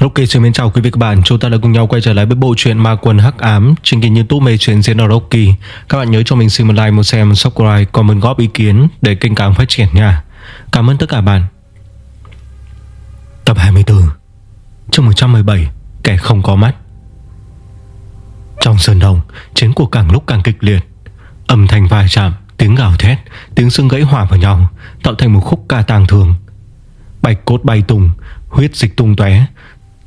Rocky xin mến chào quý vị các bạn. Chúng ta đã cùng nhau quay trở lại với bộ truyện Ma Quân Hắc Ám Trên kênh youtube mê truyện diễn Rocky. Các bạn nhớ cho mình xin một like, một share, một subscribe Comment góp ý kiến để kênh càng phát triển nha. Cảm ơn tất cả bạn. Tập 24 Chương 117 Kẻ không có mắt. Trong sơn đồng Chiến cuộc càng lúc càng kịch liệt. Âm thanh vài chạm Tiếng gào thét Tiếng xương gãy hòa vào nhau Tạo thành một khúc ca tàng thường Bạch cốt bay tung Huyết dịch tung tóe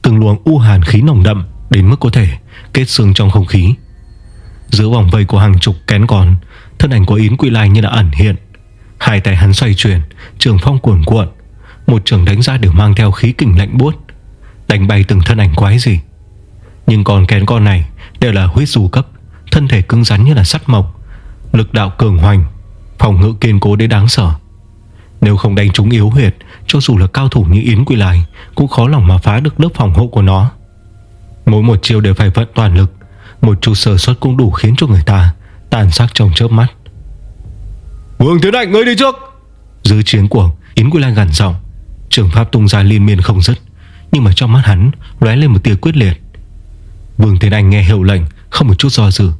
Từng luồng u hàn khí nồng đậm Đến mức có thể kết xương trong không khí. Giữa vòng vây của hàng chục kén còn Thân ảnh của Yến Quy Lai như đã ẩn hiện. Hai tay hắn xoay chuyển, Trường phong cuồn cuộn. Một trường đánh ra đều mang theo khí kình lạnh buốt. Đánh bay từng thân ảnh quái gì Nhưng còn kén con này Đều là huyết dù cấp, Thân thể cứng rắn như là sắt mộc. Lực đạo cường hoành, Phòng ngự kiên cố đến đáng sợ. Nếu không đánh trúng yếu huyệt cho dù là cao thủ như Yến Quy Lai Cũng khó lòng mà phá được lớp phòng hộ của nó. Mỗi một chiêu đều phải vận toàn lực Một chút sơ suất cũng đủ khiến cho người ta Tàn sắc trong chớp mắt. Vương Tiến Anh ngươi đi trước! Dưới chiến cuồng Yến Quy Lai gần giọng Trường pháp tung ra liên miên không dứt Nhưng mà trong mắt hắn lóe lên một tia quyết liệt. Vương Tiến Anh nghe hiệu lệnh Không một chút do dự.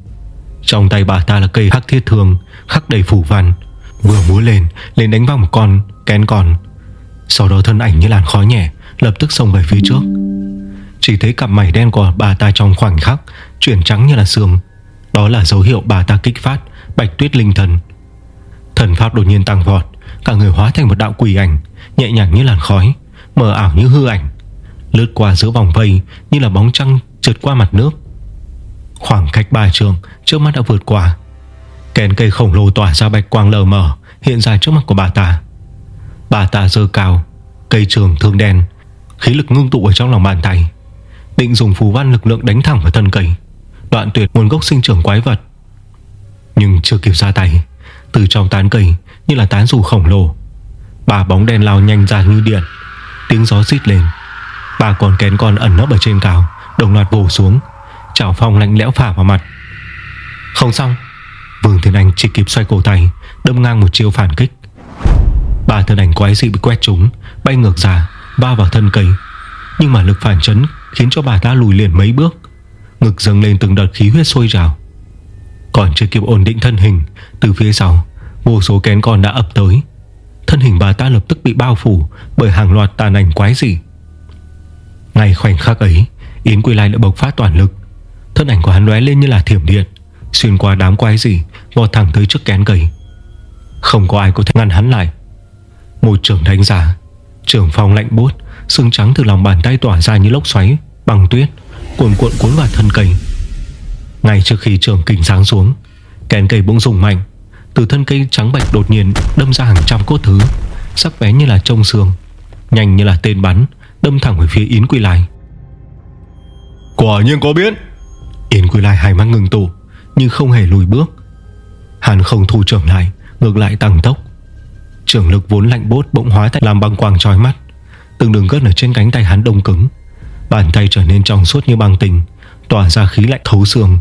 Trong tay bà ta là cây hắc thiết thương Khắc đầy phủ văn. Vừa múa lên lên đánh vào một con kén con sau đó thân ảnh như làn khói nhẹ, Lập tức xông về phía trước. Chỉ thấy cặp mày đen của bà ta trong khoảnh khắc Chuyển trắng như là xương Đó là dấu hiệu bà ta kích phát, Bạch tuyết linh thần. Thần pháp đột nhiên tăng vọt, Cả người hóa thành một đạo quỷ ảnh, Nhẹ nhàng như làn khói, Mờ ảo như hư ảnh. Lướt qua giữa vòng vây Như là bóng trăng trượt qua mặt nước. Khoảng cách ba trường Trước mắt đã vượt qua. Kèn cây khổng lồ tỏa ra bạch quang lờ mờ Hiện ra trước mặt của bà ta. Bà ta dơ cao, Cây trường thương đen, Khí lực ngưng tụ ở trong lòng bàn tay, Định dùng phù văn lực lượng đánh thẳng vào thân cây, Đoạn tuyệt nguồn gốc sinh trưởng quái vật. Nhưng chưa kịp ra tay, Từ trong tán cây Như là tán dù khổng lồ Bà bóng đen lao nhanh ra như điện, Tiếng gió rít lên. Bà còn kén con ẩn nấp ở trên cao, Đồng loạt bổ xuống, Chảo phong lạnh lẽo phả vào mặt. Không xong, Vương Thiên Anh chỉ kịp xoay cổ tay, Đâm ngang một chiêu phản kích. Ba thân ảnh quái dị bị quét trúng Bay ngược ra Va vào thân cây. Nhưng mà lực phản chấn Khiến cho bà ta lùi liền mấy bước. Ngực dâng lên từng đợt khí huyết sôi trào. Còn chưa kịp ổn định thân hình Từ phía sau Vô số kén con đã ập tới. Thân hình bà ta lập tức bị bao phủ Bởi hàng loạt tàn ảnh quái dị. Ngay khoảnh khắc ấy Yến Quy Lai đã bộc phát toàn lực. Thân ảnh của hắn lóe lên như là thiểm điện Xuyên qua đám quái dị, Vọt thẳng tới trước kén cây. Không có ai có thể ngăn hắn lại. Một trường đánh giả. Trường phong lạnh buốt Sương trắng từ lòng bàn tay tỏa ra như lốc xoáy Bằng tuyết Cuộn cuộn cuốn vào thân cây. Ngay trước khi trường kình sáng xuống Kén cây bỗng rùng mạnh. Từ thân cây trắng bạch đột nhiên đâm ra hàng trăm cốt thứ Sắc bén như là trông xương Nhanh như là tên bắn Đâm thẳng về phía Yến Quy Lai. Quả nhiên có biến Yến Quy Lai hai mắt ngừng tụ Nhưng không hề lùi bước. Hắn không thu trưởng lại Ngược lại tăng tốc Trường lực vốn lạnh bốt bỗng hóa thành làm băng quang trói mắt. Từng đường gân ở trên cánh tay hắn đông cứng. Bàn tay trở nên trong suốt như băng tình, Tỏa ra khí lạnh thấu xương.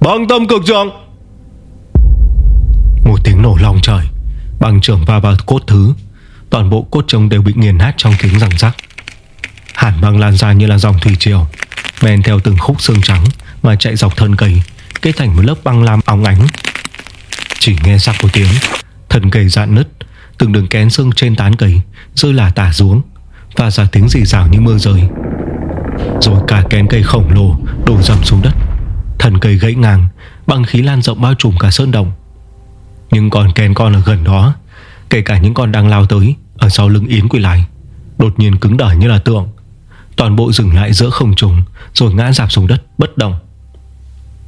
Băng tâm cực trường Một tiếng nổ lòng trời, Băng trường va vào cốt thứ. Toàn bộ cốt trông đều bị nghiền nát trong tiếng răng rắc. Hàn băng lan ra như là dòng thủy triều, Men theo từng khúc xương trắng Mà chạy dọc thân cây, Kết thành một lớp băng lam óng ánh. Chỉ nghe sắc một tiếng Thân cây dạn nứt, Từng đường kén xương trên tán cây Rơi là tả xuống Và ra tiếng rì rào như mưa rơi. Rồi cả kén cây khổng lồ Đổ dầm xuống đất. Thân cây gãy ngang, Băng khí lan rộng bao trùm cả sơn đồng Nhưng còn kén con ở gần đó, Kể cả những con đang lao tới, Ở sau lưng Yến quỳ lại Đột nhiên cứng đờ như là tượng. Toàn bộ dừng lại giữa không trùng Rồi ngã dạp xuống đất, bất động.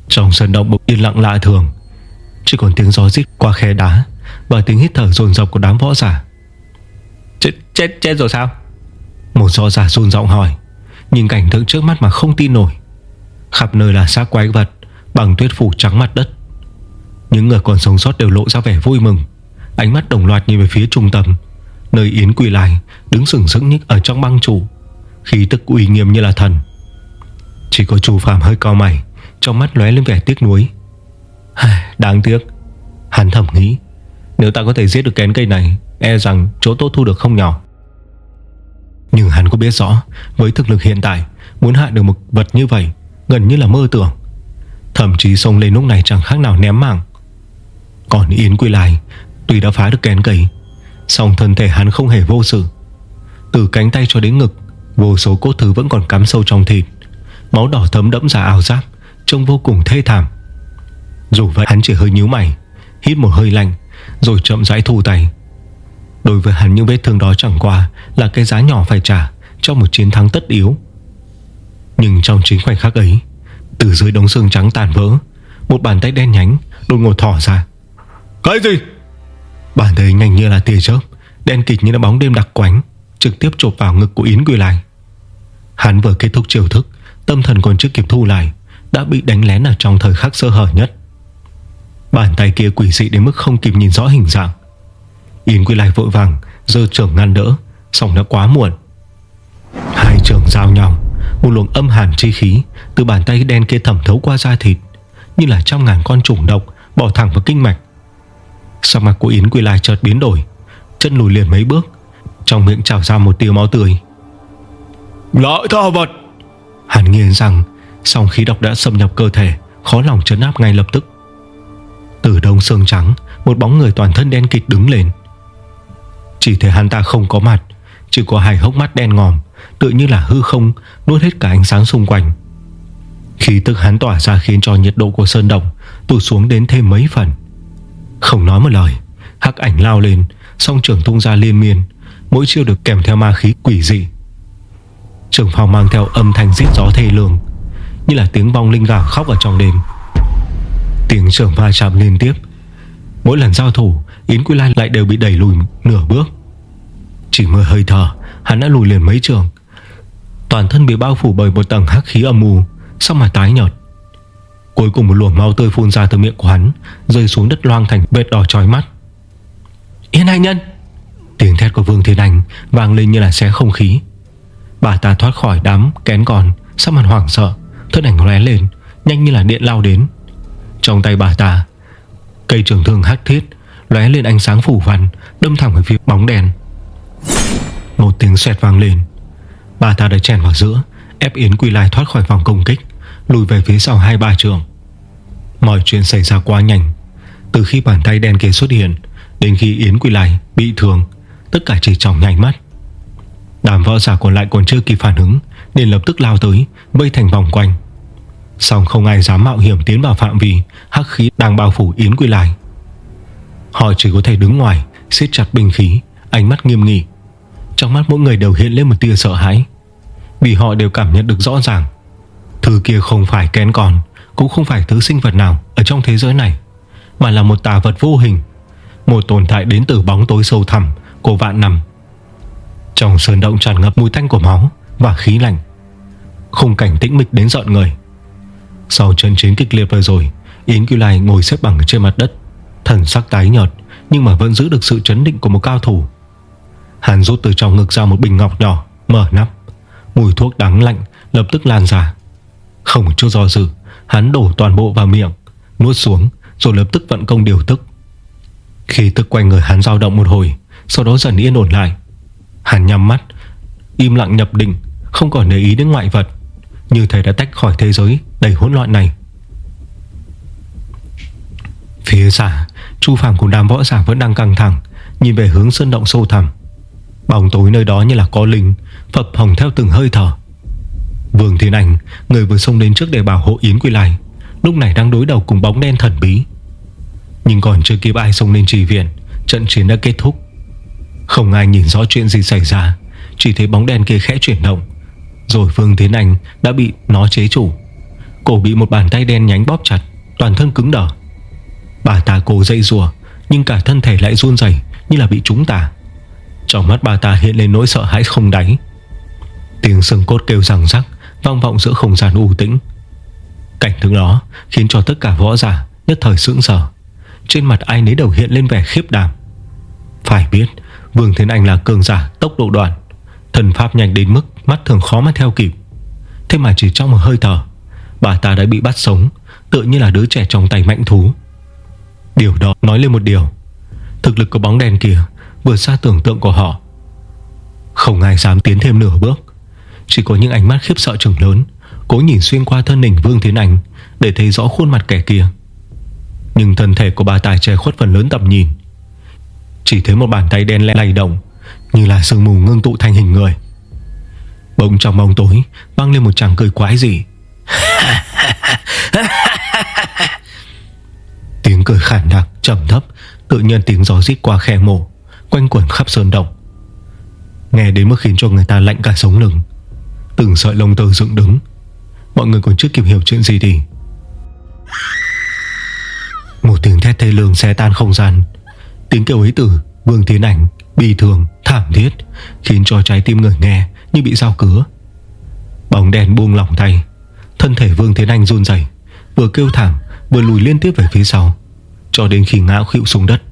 Trong sân động bỗng yên lặng lạ thường, Chỉ còn tiếng gió rít qua khe đá. Và tiếng hít thở dồn dập của đám võ giả. Chết chết chết rồi sao? Một võ giả run giọng hỏi Nhìn cảnh tượng trước mắt mà không tin nổi. Khắp nơi là xác quái vật Bằng tuyết phủ trắng mặt đất. Những người còn sống sót đều lộ ra vẻ vui mừng. Ánh mắt đồng loạt nhìn về phía trung tâm Nơi Yến quỳ lại Đứng sừng sững nhích ở trong băng trụ. Khí tức uy nghiêm như là thần. Chỉ có chủ phàm hơi cao mày Trong mắt lóe lên vẻ tiếc nuối. Đáng tiếc Hắn thầm nghĩ nếu ta có thể giết được kén cây này E rằng chỗ tốt thu được không nhỏ. Nhưng hắn có biết rõ Với thực lực hiện tại Muốn hạ được một vật như vậy Gần như là mơ tưởng. Thậm chí sông lên lúc này chẳng khác nào ném mạng. Còn Yến Quy Lai Tuy đã phá được kén cây, song thân thể hắn không hề vô sự. Từ cánh tay cho đến ngực Vô số cốt thứ vẫn còn cắm sâu trong thịt. Máu đỏ thấm đẫm ra ảo giáp Trông vô cùng thê thảm. Dù vậy hắn chỉ hơi nhíu mày Hít một hơi lạnh rồi chậm rãi thu tay. Đối với hắn những vết thương đó chẳng qua Là cái giá nhỏ phải trả Trong một chiến thắng tất yếu. Nhưng trong chính khoảnh khắc ấy Từ dưới đống xương trắng tàn vỡ Một bàn tay đen nhánh đột ngột thỏ ra. Cái gì? Bàn tay nhanh như là tia chớp Đen kịch như là bóng đêm đặc quánh Trực tiếp chộp vào ngực của Yến Quy Lai. Hắn vừa kết thúc chiều thức Tâm thần còn chưa kịp thu lại Đã bị đánh lén ở trong thời khắc sơ hở nhất Bàn tay kia quỷ dị đến mức không kịp nhìn rõ hình dạng. Yến Quy Lai vội vàng Dơ trưởng ngăn đỡ Xong đã quá muộn. Hai trưởng giao nhau Một luồng âm hàn chi khí Từ bàn tay đen kia thẩm thấu qua da thịt Như là trăm ngàn con trùng độc Bỏ thẳng vào kinh mạch. Sắc mặt của Yến Quy Lai chợt biến đổi Chân lùi liền mấy bước Trong miệng trào ra một tia máu tươi. Lợi tha vật! Hắn nghiền rằng Song khí độc đã xâm nhập cơ thể Khó lòng chấn áp ngay lập tức từ đông sương trắng, Một bóng người toàn thân đen kịt đứng lên. Chỉ thấy hắn ta không có mặt, Chỉ có hai hốc mắt đen ngòm Tự như là hư không, Nuốt hết cả ánh sáng xung quanh. Khí tức hắn tỏa ra khiến cho nhiệt độ của sơn động Tụt xuống đến thêm mấy phần. Không nói một lời, Hắc ảnh lao lên, Song trưởng tung ra liên miên, Mỗi chiêu được kèm theo ma khí quỷ dị. Trường phòng mang theo âm thanh rít gió thê lương, Như là tiếng vong linh gà khóc ở trong đêm. Tiếng trường va chạm liên tiếp. Mỗi lần giao thủ, Yến Quy lan lại đều bị đẩy lùi nửa bước. Chỉ mưa hơi thở, Hắn đã lùi liền mấy trường. Toàn thân bị bao phủ bởi một tầng hắc khí âm mù Xong mà tái nhợt. Cuối cùng một luồng máu tươi phun ra từ miệng của hắn, Rơi xuống đất loang thành vết đỏ trói mắt. Yên hai nhân! Tiếng thét của Vương Thiên Anh Vang lên như là xé không khí. Bà ta thoát khỏi đám kén còn, Sắc mặt hoảng sợ, Thân ảnh lóe lên, Nhanh như là điện lao đến. Trong tay bà ta. Cây trường thương hắc thiết lóe lên ánh sáng phủ văn, Đâm thẳng về phía bóng đèn. Một tiếng xẹt vang lên. Bà ta đã chèn vào giữa, Ép Yến Quy Lai thoát khỏi vòng công kích, Lùi về phía sau hai ba trường. Mọi chuyện xảy ra quá nhanh. Từ khi bàn tay đen kia xuất hiện, Đến khi Yến Quy Lai bị thương, Tất cả chỉ trong nhanh mắt. Đàm võ giả còn lại còn chưa kịp phản ứng, Nên lập tức lao tới, Vây thành vòng quanh. Xong không ai dám mạo hiểm tiến vào phạm vi, Hắc khí đang bao phủ Yến Quy Lai. Họ chỉ có thể đứng ngoài, siết chặt binh khí, Ánh mắt nghiêm nghị. Trong mắt mỗi người đều hiện lên một tia sợ hãi. Vì họ đều cảm nhận được rõ ràng, Thứ kia không phải kén còn, Cũng không phải thứ sinh vật nào Ở trong thế giới này, Mà là một tà vật vô hình, Một tồn tại đến từ bóng tối sâu thẳm Của vạn năm. Trong sơn động tràn ngập mùi tanh của máu Và khí lạnh, Khung cảnh tĩnh mịch đến giận người. Sau trận chiến kịch liệt vừa rồi, Yến Quy Lai ngồi xếp bằng trên mặt đất, Thần sắc tái nhợt, Nhưng mà vẫn giữ được sự chấn định của một cao thủ. Hàn rút từ trong ngực ra một bình ngọc nhỏ, Mở nắp. Mùi thuốc đắng lạnh lập tức lan ra. Không một chút do dự, Hắn đổ toàn bộ vào miệng, Nuốt xuống, rồi lập tức vận công điều tức. Khi tức quanh người hắn dao động một hồi, Sau đó dần yên ổn lại. Hắn nhắm mắt, Im lặng nhập định, Không còn để ý đến ngoại vật. Như thể đã tách khỏi thế giới đầy hỗn loạn này. Phía xa, Chu Phạm cùng đám võ giả vẫn đang căng thẳng, Nhìn về hướng sơn động sâu thẳm. Bóng tối nơi đó như là có linh Phập hồng theo từng hơi thở. Vương Thiên Anh Người vừa xông đến trước để bảo hộ Yến Quy Lai, Lúc này đang đối đầu cùng bóng đen thần bí. Nhưng còn chưa kịp ai xông lên trì viện, Trận chiến đã kết thúc. Không ai nhìn rõ chuyện gì xảy ra, Chỉ thấy bóng đen kia khẽ chuyển động rồi Vương Thiên Anh đã bị nó chế chủ. Cổ bị một bàn tay đen nhánh bóp chặt, Toàn thân cứng đờ. Bà ta cố dậy rùa Nhưng cả thân thể lại run dày Như là bị trúng tà. Trong mắt bà ta hiện lên nỗi sợ hãi không đáy. Tiếng sừng cốt kêu rằng rắc, Vang vọng giữa không gian u tĩnh. Cảnh tượng đó khiến cho tất cả võ giả Nhất thời sững sờ. Trên mặt ai nấy đều hiện lên vẻ khiếp đảm. Phải biết, Vương Thiên Anh là cường giả tốc độ đoạn Thần pháp nhanh đến mức mắt thường khó mà theo kịp. Thế mà chỉ trong một hơi thở, Bà ta đã bị bắt sống Tự như là đứa trẻ trong tay mạnh thú. Điều đó nói lên một điều. Thực lực của bóng đèn kia Vượt xa tưởng tượng của họ. Không ai dám tiến thêm nửa bước. Chỉ có những ánh mắt khiếp sợ trừng lớn, Cố nhìn xuyên qua thân hình Vương Thiên Anh Để thấy rõ khuôn mặt kẻ kia. Nhưng thân thể của bà tài che khuất phần lớn tầm nhìn. Chỉ thấy một bàn tay đen lay động, Như là sương mù ngưng tụ thành hình người. Bỗng trong bóng tối Vang lên một tràng cười quái gì Tiếng cười khản đặc trầm thấp Tự nhiên tiếng gió rít qua khe mổ Quanh quẩn khắp sơn động. Nghe đến mức khiến cho người ta lạnh cả sống lưng. Từng sợi lông tơ dựng đứng. Mọi người còn chưa kịp hiểu chuyện gì thì Một tiếng thét thê lương xé tan không gian. Tiếng kêu ấy từ Vương Tiến Ảnh Bi thường, thảm thiết Khiến cho trái tim người nghe như bị dao cứa. Bóng đèn buông lỏng tay Thân thể Vương thế Anh run rẩy, Vừa kêu thảm vừa lùi liên tiếp về phía sau Cho đến khi ngã khuỵu xuống đất.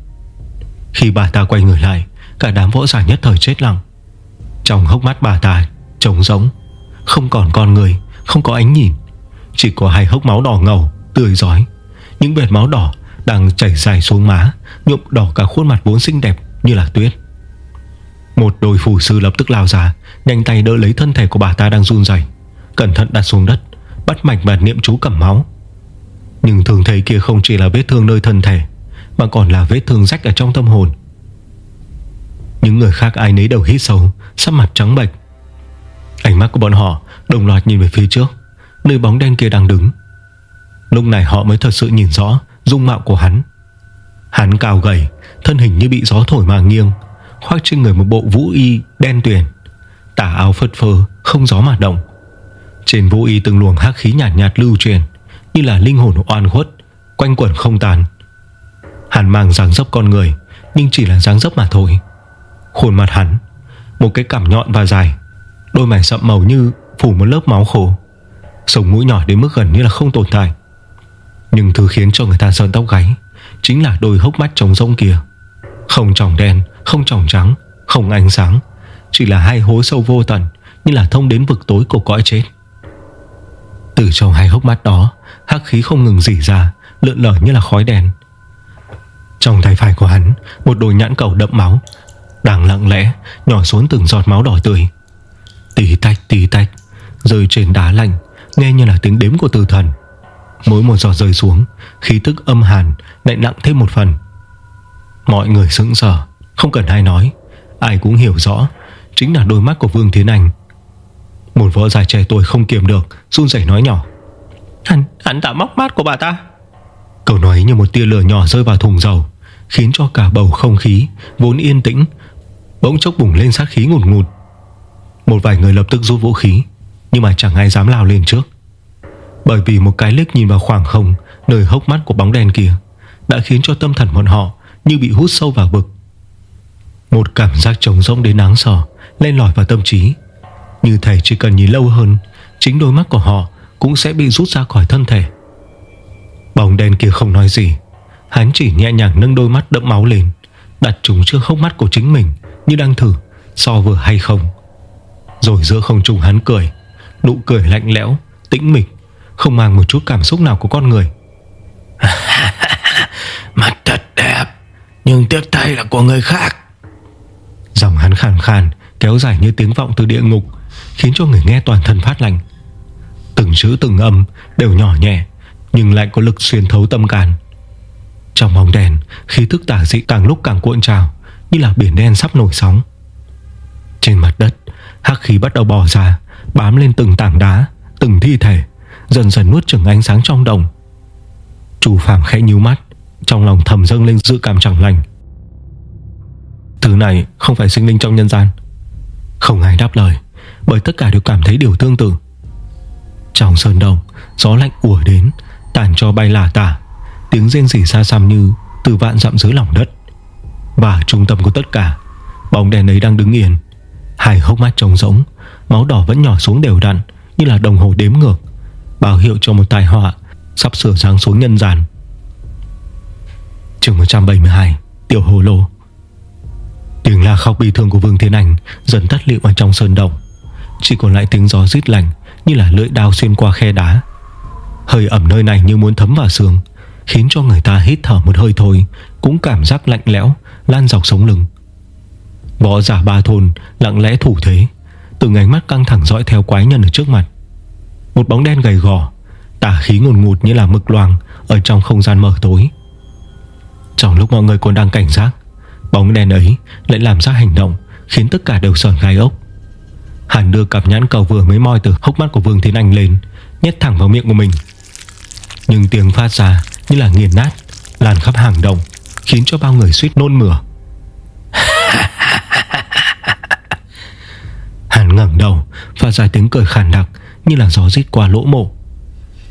Khi bà ta quay người lại Cả đám võ giả nhất thời chết lặng. Trong hốc mắt bà ta Trống rỗng, Không còn con người Không có ánh nhìn Chỉ có hai hốc máu đỏ ngầu Tươi rói, Những vệt máu đỏ đang chảy dài xuống má Nhuộm đỏ cả khuôn mặt vốn xinh đẹp như là tuyết. Một đôi phù sư lập tức lao ra, Nhanh tay đỡ lấy thân thể của bà ta đang run dày Cẩn thận đặt xuống đất, Bắt mạch và niệm chú cầm máu. Nhưng thường thấy kia không chỉ là vết thương nơi thân thể, Mà còn là vết thương rách ở trong tâm hồn. Những người khác ai nấy đều hít sâu, Sắc mặt trắng bệch. Ánh mắt của bọn họ đồng loạt nhìn về phía trước, Nơi bóng đen kia đang đứng. Lúc này họ mới thật sự nhìn rõ Dung mạo của hắn. Hắn cao gầy, Thân hình như bị gió thổi mà nghiêng Khoác trên người một bộ vũ y đen tuyền Tả áo phất phơ Không gió mà động. Trên vũ y từng luồng hắc khí nhàn nhạt, nhạt lưu truyền Như là linh hồn oan khuất Quanh quẩn không tàn Hắn mang dáng dấp con người Nhưng chỉ là dáng dấp mà thôi. Khuôn mặt hắn Một cái cảm nhọn và dài Đôi mày sậm màu như phủ một lớp máu khổ Sống mũi nhỏ đến mức gần như là không tồn tại. Nhưng thứ khiến cho người ta sơn tóc gáy Chính là đôi hốc mắt trống rỗng kia Không tròng đen không tròng trắng, Không ánh sáng, Chỉ là hai hố sâu vô tận Như là thông đến vực tối của cõi chết. Từ trong hai hốc mắt đó, Hắc khí không ngừng dỉ ra, Lượn lở như là khói đèn Trong tay phải của hắn, Một đôi nhãn cầu đậm máu, Đang lặng lẽ nhỏ xuống từng giọt máu đỏ tươi. Tí tách tí tách, Rơi trên đá lạnh, Nghe như là tiếng đếm của tử thần. Mỗi một giọt rơi xuống, Khí tức âm hàn lại nặng thêm một phần. Mọi người sững sờ không cần ai nói Ai cũng hiểu rõ. Chính là đôi mắt của Vương Tiến Anh. Một võ già trẻ tuổi không kiềm được run rẩy nói nhỏ. Hắn, hắn đã móc mắt của bà ta. Câu nói như một tia lửa nhỏ rơi vào thùng dầu Khiến cho cả bầu không khí Vốn yên tĩnh Bỗng chốc bùng lên sát khí ngụt ngụt. Một vài người lập tức rút vũ khí Nhưng mà chẳng ai dám lao lên trước. Bởi vì một cái liếc nhìn vào khoảng không Nơi hốc mắt của bóng đen kia Đã khiến cho tâm thần bọn họ Như bị hút sâu vào vực một cảm giác trống rỗng đến đáng sợ Lên lỏi vào tâm trí. Như thể chỉ cần nhìn lâu hơn Chính đôi mắt của họ cũng sẽ bị rút ra khỏi thân thể. Bóng đen kia không nói gì. Hắn chỉ nhẹ nhàng nâng đôi mắt đẫm máu lên Đặt chúng trước hốc mắt của chính mình Như đang thử So vừa hay không. Rồi giữa không trùng hắn cười Nụ cười lạnh lẽo, tĩnh mịch Không mang một chút cảm xúc nào của con người. Mặt thật đẹp Nhưng tiếc tay là của người khác. Giọng hắn khàn khàn, Kéo dài như tiếng vọng từ địa ngục, Khiến cho người nghe toàn thân phát lạnh. Từng chữ từng âm đều nhỏ nhẹ, Nhưng lại có lực xuyên thấu tâm can. Trong bóng đèn, Khí thức tả dị càng lúc càng cuộn trào, Như là biển đen sắp nổi sóng. Trên mặt đất, Hắc khí bắt đầu bò ra, Bám lên từng tảng đá, Từng thi thể, Dần dần nuốt chừng ánh sáng trong đồng. Chủ phàm khẽ nhíu mắt, Trong lòng thầm dâng lên dự cảm chẳng lành. Thứ này không phải sinh linh trong nhân gian. Không ai đáp lời, Bởi tất cả đều cảm thấy điều tương tự. Trong sơn đồng Gió lạnh ùa đến Tàn cho bay lả tả. Tiếng rên rỉ xa xăm như Từ vạn dặm dưới lòng đất. Và trung tâm của tất cả, Bóng đèn ấy đang đứng yên. Hai hốc mắt trống rỗng, Máu đỏ vẫn nhỏ xuống đều đặn, Như là đồng hồ đếm ngược, Báo hiệu cho một tai họa Sắp sửa giáng xuống nhân gian. Chương 172 Tiểu Hồ Lô. Tiếng la khóc bi thương của Vương Thiên Anh, Dần tắt liệu ở trong sơn động. Chỉ còn lại tiếng gió rít lạnh Như là lưỡi đao xuyên qua khe đá. Hơi ẩm nơi này như muốn thấm vào xương, Khiến cho người ta hít thở một hơi thôi, Cũng cảm giác lạnh lẽo, Lan dọc sống lưng. Võ giả ba thôn lặng lẽ thủ thế, Từng ánh mắt căng thẳng dõi theo quái nhân ở trước mặt. Một bóng đen gầy gò, Tả khí ngùn ngụt như là mực loang Ở trong không gian mờ tối. Trong lúc mọi người còn đang cảnh giác Bóng đen ấy lại làm ra hành động Khiến tất cả đều sờn gai ốc. Hàn đưa cặp nhãn cầu vừa mới moi từ hốc mắt của Vương Thiên Anh lên Nhét thẳng vào miệng của mình. Nhưng tiếng phát ra như là nghiền nát Lan khắp hàng động Khiến cho bao người suýt nôn mửa. Hàn ngẩng đầu Phát ra tiếng cười khàn đặc Như là gió rít qua lỗ mộ.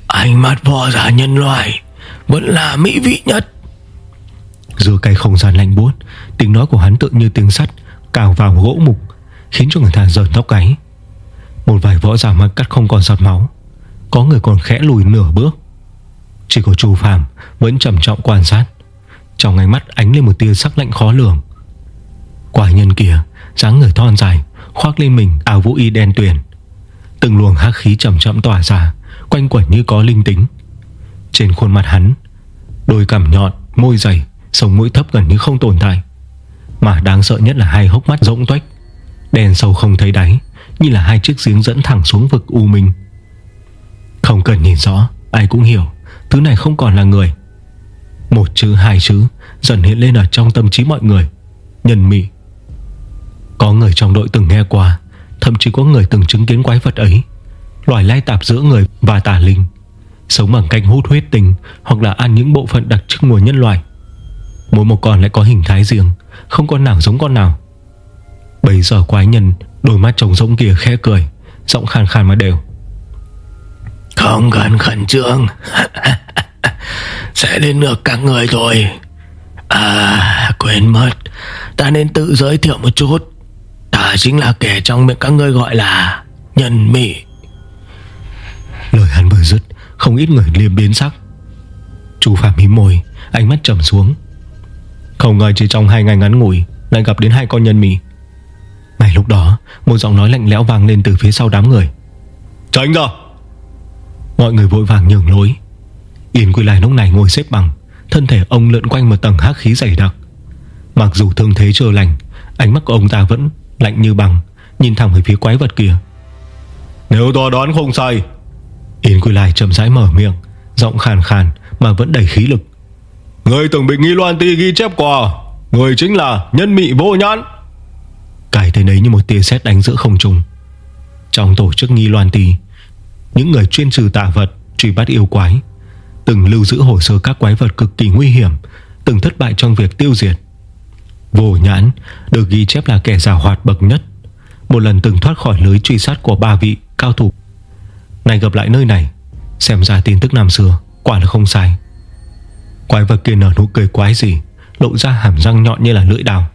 Ánh mắt võ giả nhân loại Vẫn là mỹ vị nhất. Giữa cái không gian lạnh buốt Tiếng nói của hắn tự như tiếng sắt Cào vào gỗ mục Khiến cho người ta rợn tóc gáy. Một vài võ giả mặt cắt không còn giọt máu Có người còn khẽ lùi nửa bước. Chỉ có chú Phạm Vẫn trầm trọng quan sát Trong ánh mắt ánh lên một tia sắc lạnh khó lường. Quả nhân kia dáng người thon dài Khoác lên mình áo vũ y đen tuyền. Từng luồng hắc khí chậm chậm tỏa ra Quanh quẩn như có linh tính. Trên khuôn mặt hắn Đôi cằm nhọn, môi dày Sống mũi thấp gần như không tồn tại. Mà đáng sợ nhất là hai hốc mắt rỗng tuếch, Đèn sâu không thấy đáy, Như là hai chiếc giếng dẫn thẳng xuống vực u minh. Không cần nhìn rõ, Ai cũng hiểu, Thứ này không còn là người. Một chữ, hai chữ Dần hiện lên ở trong tâm trí mọi người. Nhân mị. Có người trong đội từng nghe qua, Thậm chí có người từng chứng kiến quái vật ấy. Loài lai tạp giữa người và tà linh, Sống bằng cách hút huyết tình Hoặc là ăn những bộ phận đặc trưng của nhân loại. Mỗi một con lại có hình thái riêng Không con nào giống con nào. Bây giờ quái nhân Đôi mắt trống rỗng kia khẽ cười Giọng khàn khàn mà đều. Không cần khẩn trương. Sẽ đến được các người rồi. À quên mất. Ta nên tự giới thiệu một chút. Ta chính là kẻ trong miệng các ngươi gọi là Nhân mị. Lời hắn vừa dứt Không ít người liêm biến sắc. Chú Phạm hí môi Ánh mắt trầm xuống không ngờ chỉ trong hai ngày ngắn ngủi, Lại gặp đến hai con nhân mì. Ngay lúc đó, Một giọng nói lạnh lẽo vang lên từ phía sau đám người. Tránh ra! Mọi người vội vàng nhường lối. Yên Quy Lai lúc này ngồi xếp bằng, Thân thể ông lượn quanh một tầng hắc khí dày đặc. Mặc dù thương thế chưa lành, Ánh mắt của ông ta vẫn lạnh như bằng Nhìn thẳng về phía quái vật kia. Nếu tôi đoán không sai, Yên Quy Lai chậm rãi mở miệng, Giọng khàn khàn mà vẫn đầy khí lực. Người từng bị nghi loan ti ghi chép qua. Người chính là nhân mị vô nhãn. Cái tên ấy như một tia sét đánh giữa không trung. Trong tổ chức nghi loan ti Những người chuyên trừ tà vật, Truy bắt yêu quái, Từng lưu giữ hồ sơ các quái vật cực kỳ nguy hiểm, Từng thất bại trong việc tiêu diệt. Vô nhãn Được ghi chép là kẻ giả hoạt bậc nhất, Một lần từng thoát khỏi lưới truy sát của ba vị cao thủ. Này gặp lại nơi này, Xem ra tin tức năm xưa Quả là không sai. Quái vật kia nở nụ cười quái gì Lộ ra hàm răng nhọn như là lưỡi đào.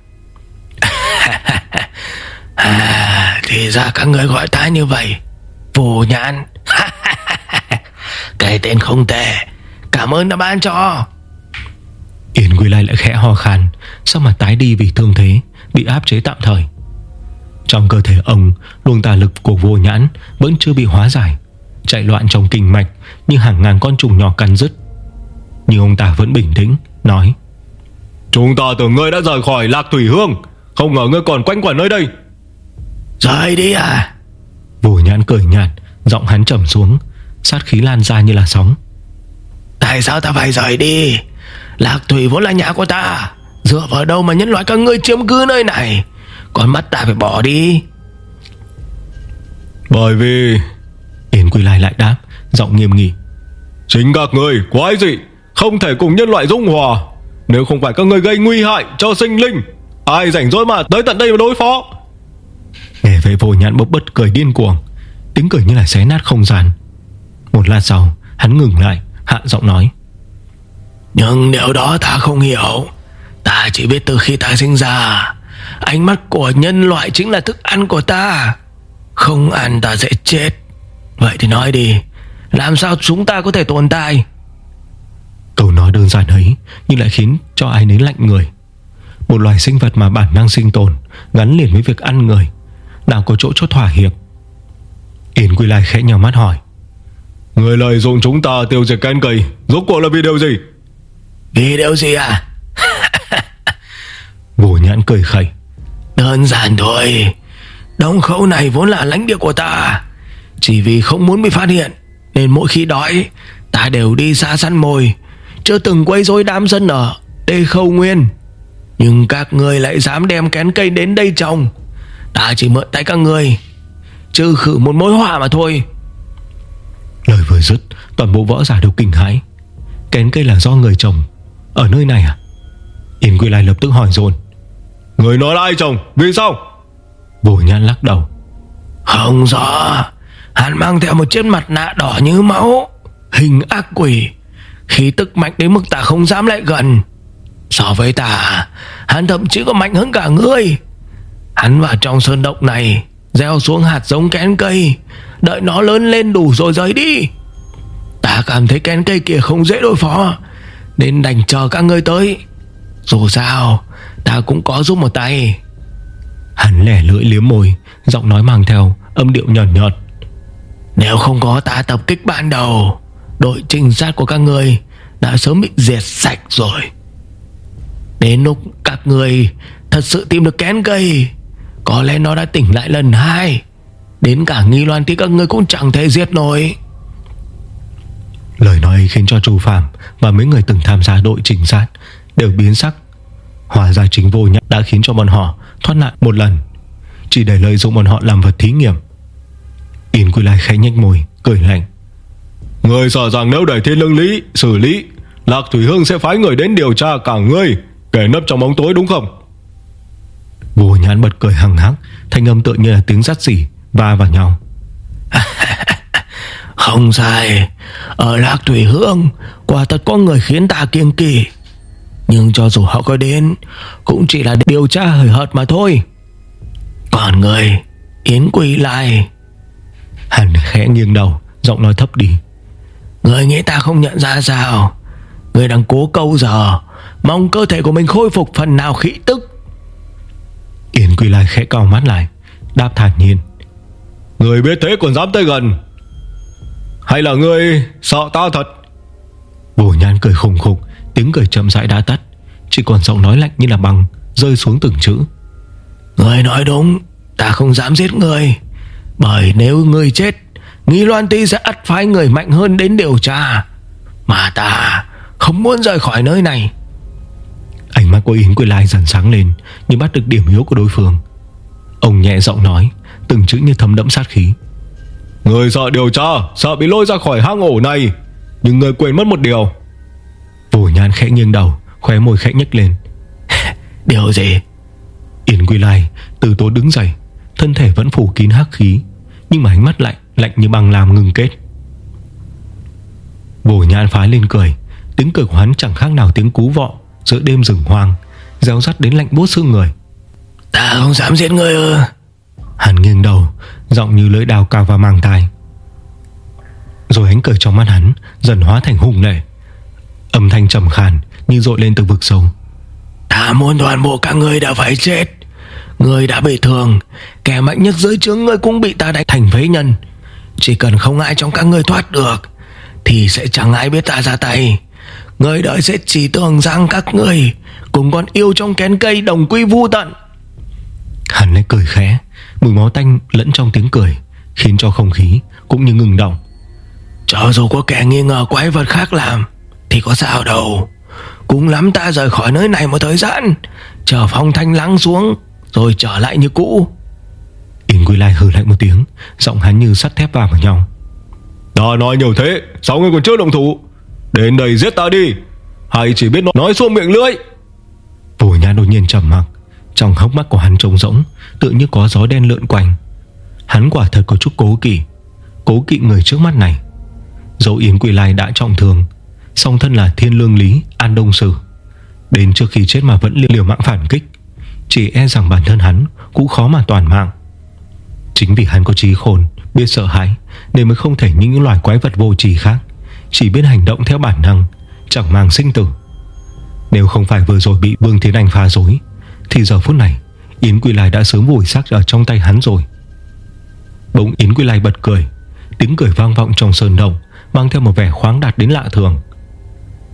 À, Thì ra các người gọi ta như vậy Vô nhãn. Cái tên không tệ Cảm ơn đã ban cho. Yên Quy Lai lại khẽ ho khan Sao mà tái đi vì thương thế Bị áp chế tạm thời? Trong cơ thể ông Luồng tà lực của vô nhãn Vẫn chưa bị hóa giải. Chạy loạn trong kinh mạch Như hàng ngàn con trùng nhỏ cắn rứt Nhưng ông ta vẫn bình tĩnh Nói. Chúng ta tưởng ngươi đã rời khỏi Lạc Thủy Hương Không ngờ ngươi còn quanh quẩn nơi đây. Rời đi à? Vô nhãn cười nhạt Giọng hắn trầm xuống Sát khí lan ra như là sóng. Tại sao ta phải rời đi? Lạc Thủy vốn là nhà của ta Dựa vào đâu mà nhân loại các ngươi chiếm cứ nơi này? Còn mắt ta phải bỏ đi. Bởi vì Yên Quy Lai lại đáp Giọng nghiêm nghị. Chính các người quái dị Không thể cùng nhân loại dung hòa. Nếu không phải các người gây nguy hại cho sinh linh Ai rảnh rỗi mà tới tận đây mà đối phó? Nghe vậy vô nhãn bốc bất cười điên cuồng Tiếng cười như là xé nát không gian. Một lát sau Hắn ngừng lại Hạ giọng nói. Nhưng điều đó ta không hiểu Ta chỉ biết từ khi ta sinh ra Ánh mắt của nhân loại chính là thức ăn của ta. Không ăn ta sẽ chết. Vậy thì nói đi Làm sao chúng ta có thể tồn tại Câu nói đơn giản ấy Nhưng lại khiến cho ai nấy lạnh người. Một loài sinh vật mà bản năng sinh tồn Gắn liền với việc ăn người Nào có chỗ cho thỏa hiệp. Yên Quy Lai khẽ nhau mắt hỏi Người lợi dụng chúng ta tiêu diệt canh cây Rốt cuộc là vì điều gì? Vì điều gì à Vô nhãn cười khẩy Đơn giản thôi. Đông khẩu này vốn là lãnh địa của ta. Chỉ vì không muốn bị phát hiện Nên mỗi khi đói Ta đều đi xa săn mồi Chưa từng quấy rối đám dân ở Đây khâu nguyên. Nhưng các người lại dám đem kén cây đến đây trồng. Ta chỉ mượn tay các người Trừ khử một mối họa mà thôi. Lời vừa dứt Toàn bộ võ giả đều kinh hãi. Kén cây là do người trồng. Ở nơi này à? Yên Quy Lai lập tức hỏi dồn. Người nói là ai trồng? Vì sao? Bồ nhãn lắc đầu. Không rõ. Hắn mang theo một chiếc mặt nạ đỏ như máu Hình ác quỷ Khí tức mạnh đến mức ta không dám lại gần. So với ta, Hắn thậm chí có mạnh hơn cả ngươi. Hắn vào trong sơn động này, Gieo xuống hạt giống kén cây. Đợi nó lớn lên đủ rồi rời đi. Ta cảm thấy kén cây kia không dễ đối phó, Nên đành chờ các ngươi tới. Dù sao, Ta cũng có giúp một tay. Hắn lẻ lưỡi liếm môi, Giọng nói mang theo âm điệu nhợt nhợt. Nếu không có ta tập kích ban đầu Đội trinh sát của các người Đã sớm bị diệt sạch rồi. Đến lúc các người Thật sự tìm được kén cây, Có lẽ nó đã tỉnh lại lần hai. Đến cả nghi loan thì các người cũng chẳng thể giết nổi. Lời nói khiến cho Chu Phạm Và mấy người từng tham gia đội trinh sát Đều biến sắc. Hòa ra chính vô nhã đã khiến cho bọn họ Thoát nạn một lần, Chỉ để lợi dụng bọn họ làm vật thí nghiệm. Yên Quy Lai khẽ nhếch môi, Cười lạnh. Người sợ rằng nếu để thiên lương lý xử lý Lạc Thủy Hương sẽ phái người đến điều tra cả ngươi Kể nấp trong bóng tối đúng không? Vô nhãn bật cười hằng hắc Thanh âm tự như là tiếng rắt xỉ Va vào nhau. Không sai Ở Lạc Thủy Hương Quả thật có người khiến ta kiêng kỳ Nhưng cho dù họ có đến Cũng chỉ là điều tra hời hợt mà thôi. Còn người Yến quỳ lại. Hắn khẽ nghiêng đầu Giọng nói thấp đi Người nghĩ ta không nhận ra sao? Người đang cố câu giờ Mong cơ thể của mình khôi phục phần nào khí tức. Yến Quy Lai khẽ cao mắt lại Đáp thản nhiên. Người biết thế còn dám tới gần? Hay là người sợ ta thật? Bồ nhan cười khùng khục Tiếng cười chậm rãi đã tắt. Chỉ còn giọng nói lạnh như là băng Rơi xuống từng chữ. Người nói đúng Ta không dám giết người. Bởi nếu người chết Nghi Loan Ti sẽ ắt phái người mạnh hơn đến điều tra. Mà ta Không muốn rời khỏi nơi này. Ánh mắt của Yến Quy Lai dần sáng lên Nhưng bắt được điểm yếu của đối phương. Ông nhẹ giọng nói Từng chữ như thấm đẫm sát khí. Người sợ điều tra Sợ bị lôi ra khỏi hang ổ này Nhưng người quên mất một điều. Vô nhan khẽ nghiêng đầu Khóe môi khẽ nhếch lên. Điều gì? Yến Quy Lai từ tố đứng dậy Thân thể vẫn phủ kín hắc khí Nhưng mà ánh mắt lạnh Lạnh như băng làm ngừng kết. Vô nhan phá lên cười Tiếng cười của hắn chẳng khác nào tiếng cú vọ Giữa đêm rừng hoang Gieo rắt đến lạnh buốt xương người. Ta không dám giết người ư? Hắn nghiêng đầu Giọng như lưỡi đào cao vào màng tai Rồi ánh cười trong mắt hắn Dần hóa thành hùng lệ. Âm thanh trầm khàn như dội lên từ vực sâu. Ta muốn toàn bộ các người đã phải chết. Người đã bị thương Kẻ mạnh nhất dưới trướng người cũng bị ta đánh. Thành phế nhân chỉ cần không ai trong các người thoát được, Thì sẽ chẳng ai biết ta ra tay. Người đợi sẽ chỉ tưởng rằng các người Cùng con yêu trong kén cây đồng quy vu tận. Hắn lại cười khẽ, Mùi máu tanh lẫn trong tiếng cười, Khiến cho không khí cũng như ngừng động. Cho dù có kẻ nghi ngờ quái vật khác làm, Thì có sao đâu. Cũng lắm ta rời khỏi nơi này một thời gian, Chờ phong thanh lắng xuống, Rồi trở lại như cũ. Yến Quy Lai hừ lạnh một tiếng Giọng hắn như sắt thép vào vào nhau. Ta nói nhiều thế Sao ngươi còn chưa động thủ. Đến đây giết ta đi Hay chỉ biết nói xuông miệng lưỡi. Vô nhã đột nhiên trầm mặc Trong hốc mắt của hắn trống rỗng Tự như có gió đen lượn quanh. Hắn quả thật có chút cố kỵ Cố kỵ người trước mắt này. Dẫu Yến Quỳ Lai đã trọng thương Song thân là thiên lương lý An Đông Sử. Đến trước khi chết mà vẫn liều mạng phản kích Chỉ e rằng bản thân hắn Cũng khó mà toàn mạng Chính vì hắn có trí khôn, Biết sợ hãi, Nên mới không thể như những loài quái vật vô trì khác. Chỉ biết hành động theo bản năng, Chẳng mang sinh tử. Nếu không phải vừa rồi bị Vương Thiên Anh phá dối Thì giờ phút này, Yến Quy Lai đã sớm vùi xác ở trong tay hắn rồi. Bỗng Yến Quy Lai bật cười, Tiếng cười vang vọng trong sơn động, Mang theo một vẻ khoáng đạt đến lạ thường.